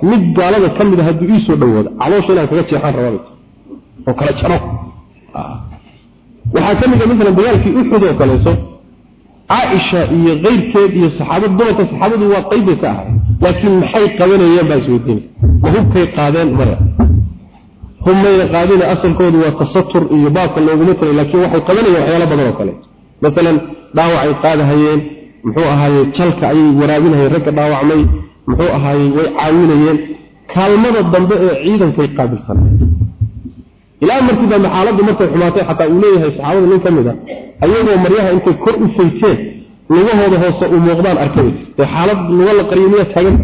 mid gaalada ka mida ah hadduu ii soo caloosha inaan kaga jeexaan rabaa oo kala jaro. Waxaa ka mida ah, maala dagaalkii uxud oo kaleeto caaisha iyo keyrkeed iyo saxaabad dumarka saxaabadu waa qeybbay ka ahay laakiin maxay qabanayeen baa isweydiinay ma hubkay qaadeen maya hubmayna qaadina asalkoodu waa tasatur iyo baabka looguma talay laakiin waxay qabanayeen waxyaalo badan oo kaleeto masalan dhaawacay qaadahayeen muxuu ahaaye jalka ayay waraabinahayeen ragga dhaawacmay muxuu ahaaye way caawinayeen. Kaalmada dambe ee ciidankay qaabilsanay ilaa markii dambe xaaladdu markay xumaatay xataa uu leeyahay saxaabada nin ka mid a ayagoo maryaha intay kor u fayteen lugahooda hoose u muuqdaan arkay. Ee xaalad luga la qariyo miyaa taagan?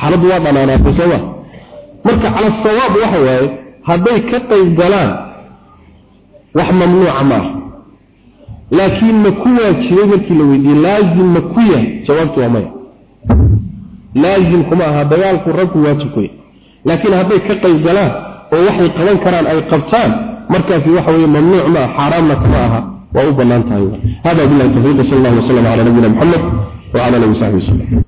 Xaaladdu waa dhanaanaatay sooma marka cala sawaab waxa waaye hadday ka qayb galaan wax mamnuuca maaha laakiin ma ku waajibay markii la weydiiyey laazim ma ku yahay? Jawaabtu waa maya. Laazim kuma aha dagaalku ragku waajib ku yahay laakiin hadday ka qayb galaan oo waxay qaban karaan ay qabtaan markaasi waxa weeye mamnuuc ma ah xaaraamna kama aha waa u bannaan tahay hada billahi tawfiiq sal allahu wasalam cala nabiyina muxamed wacala alihi wasaxbi wasallam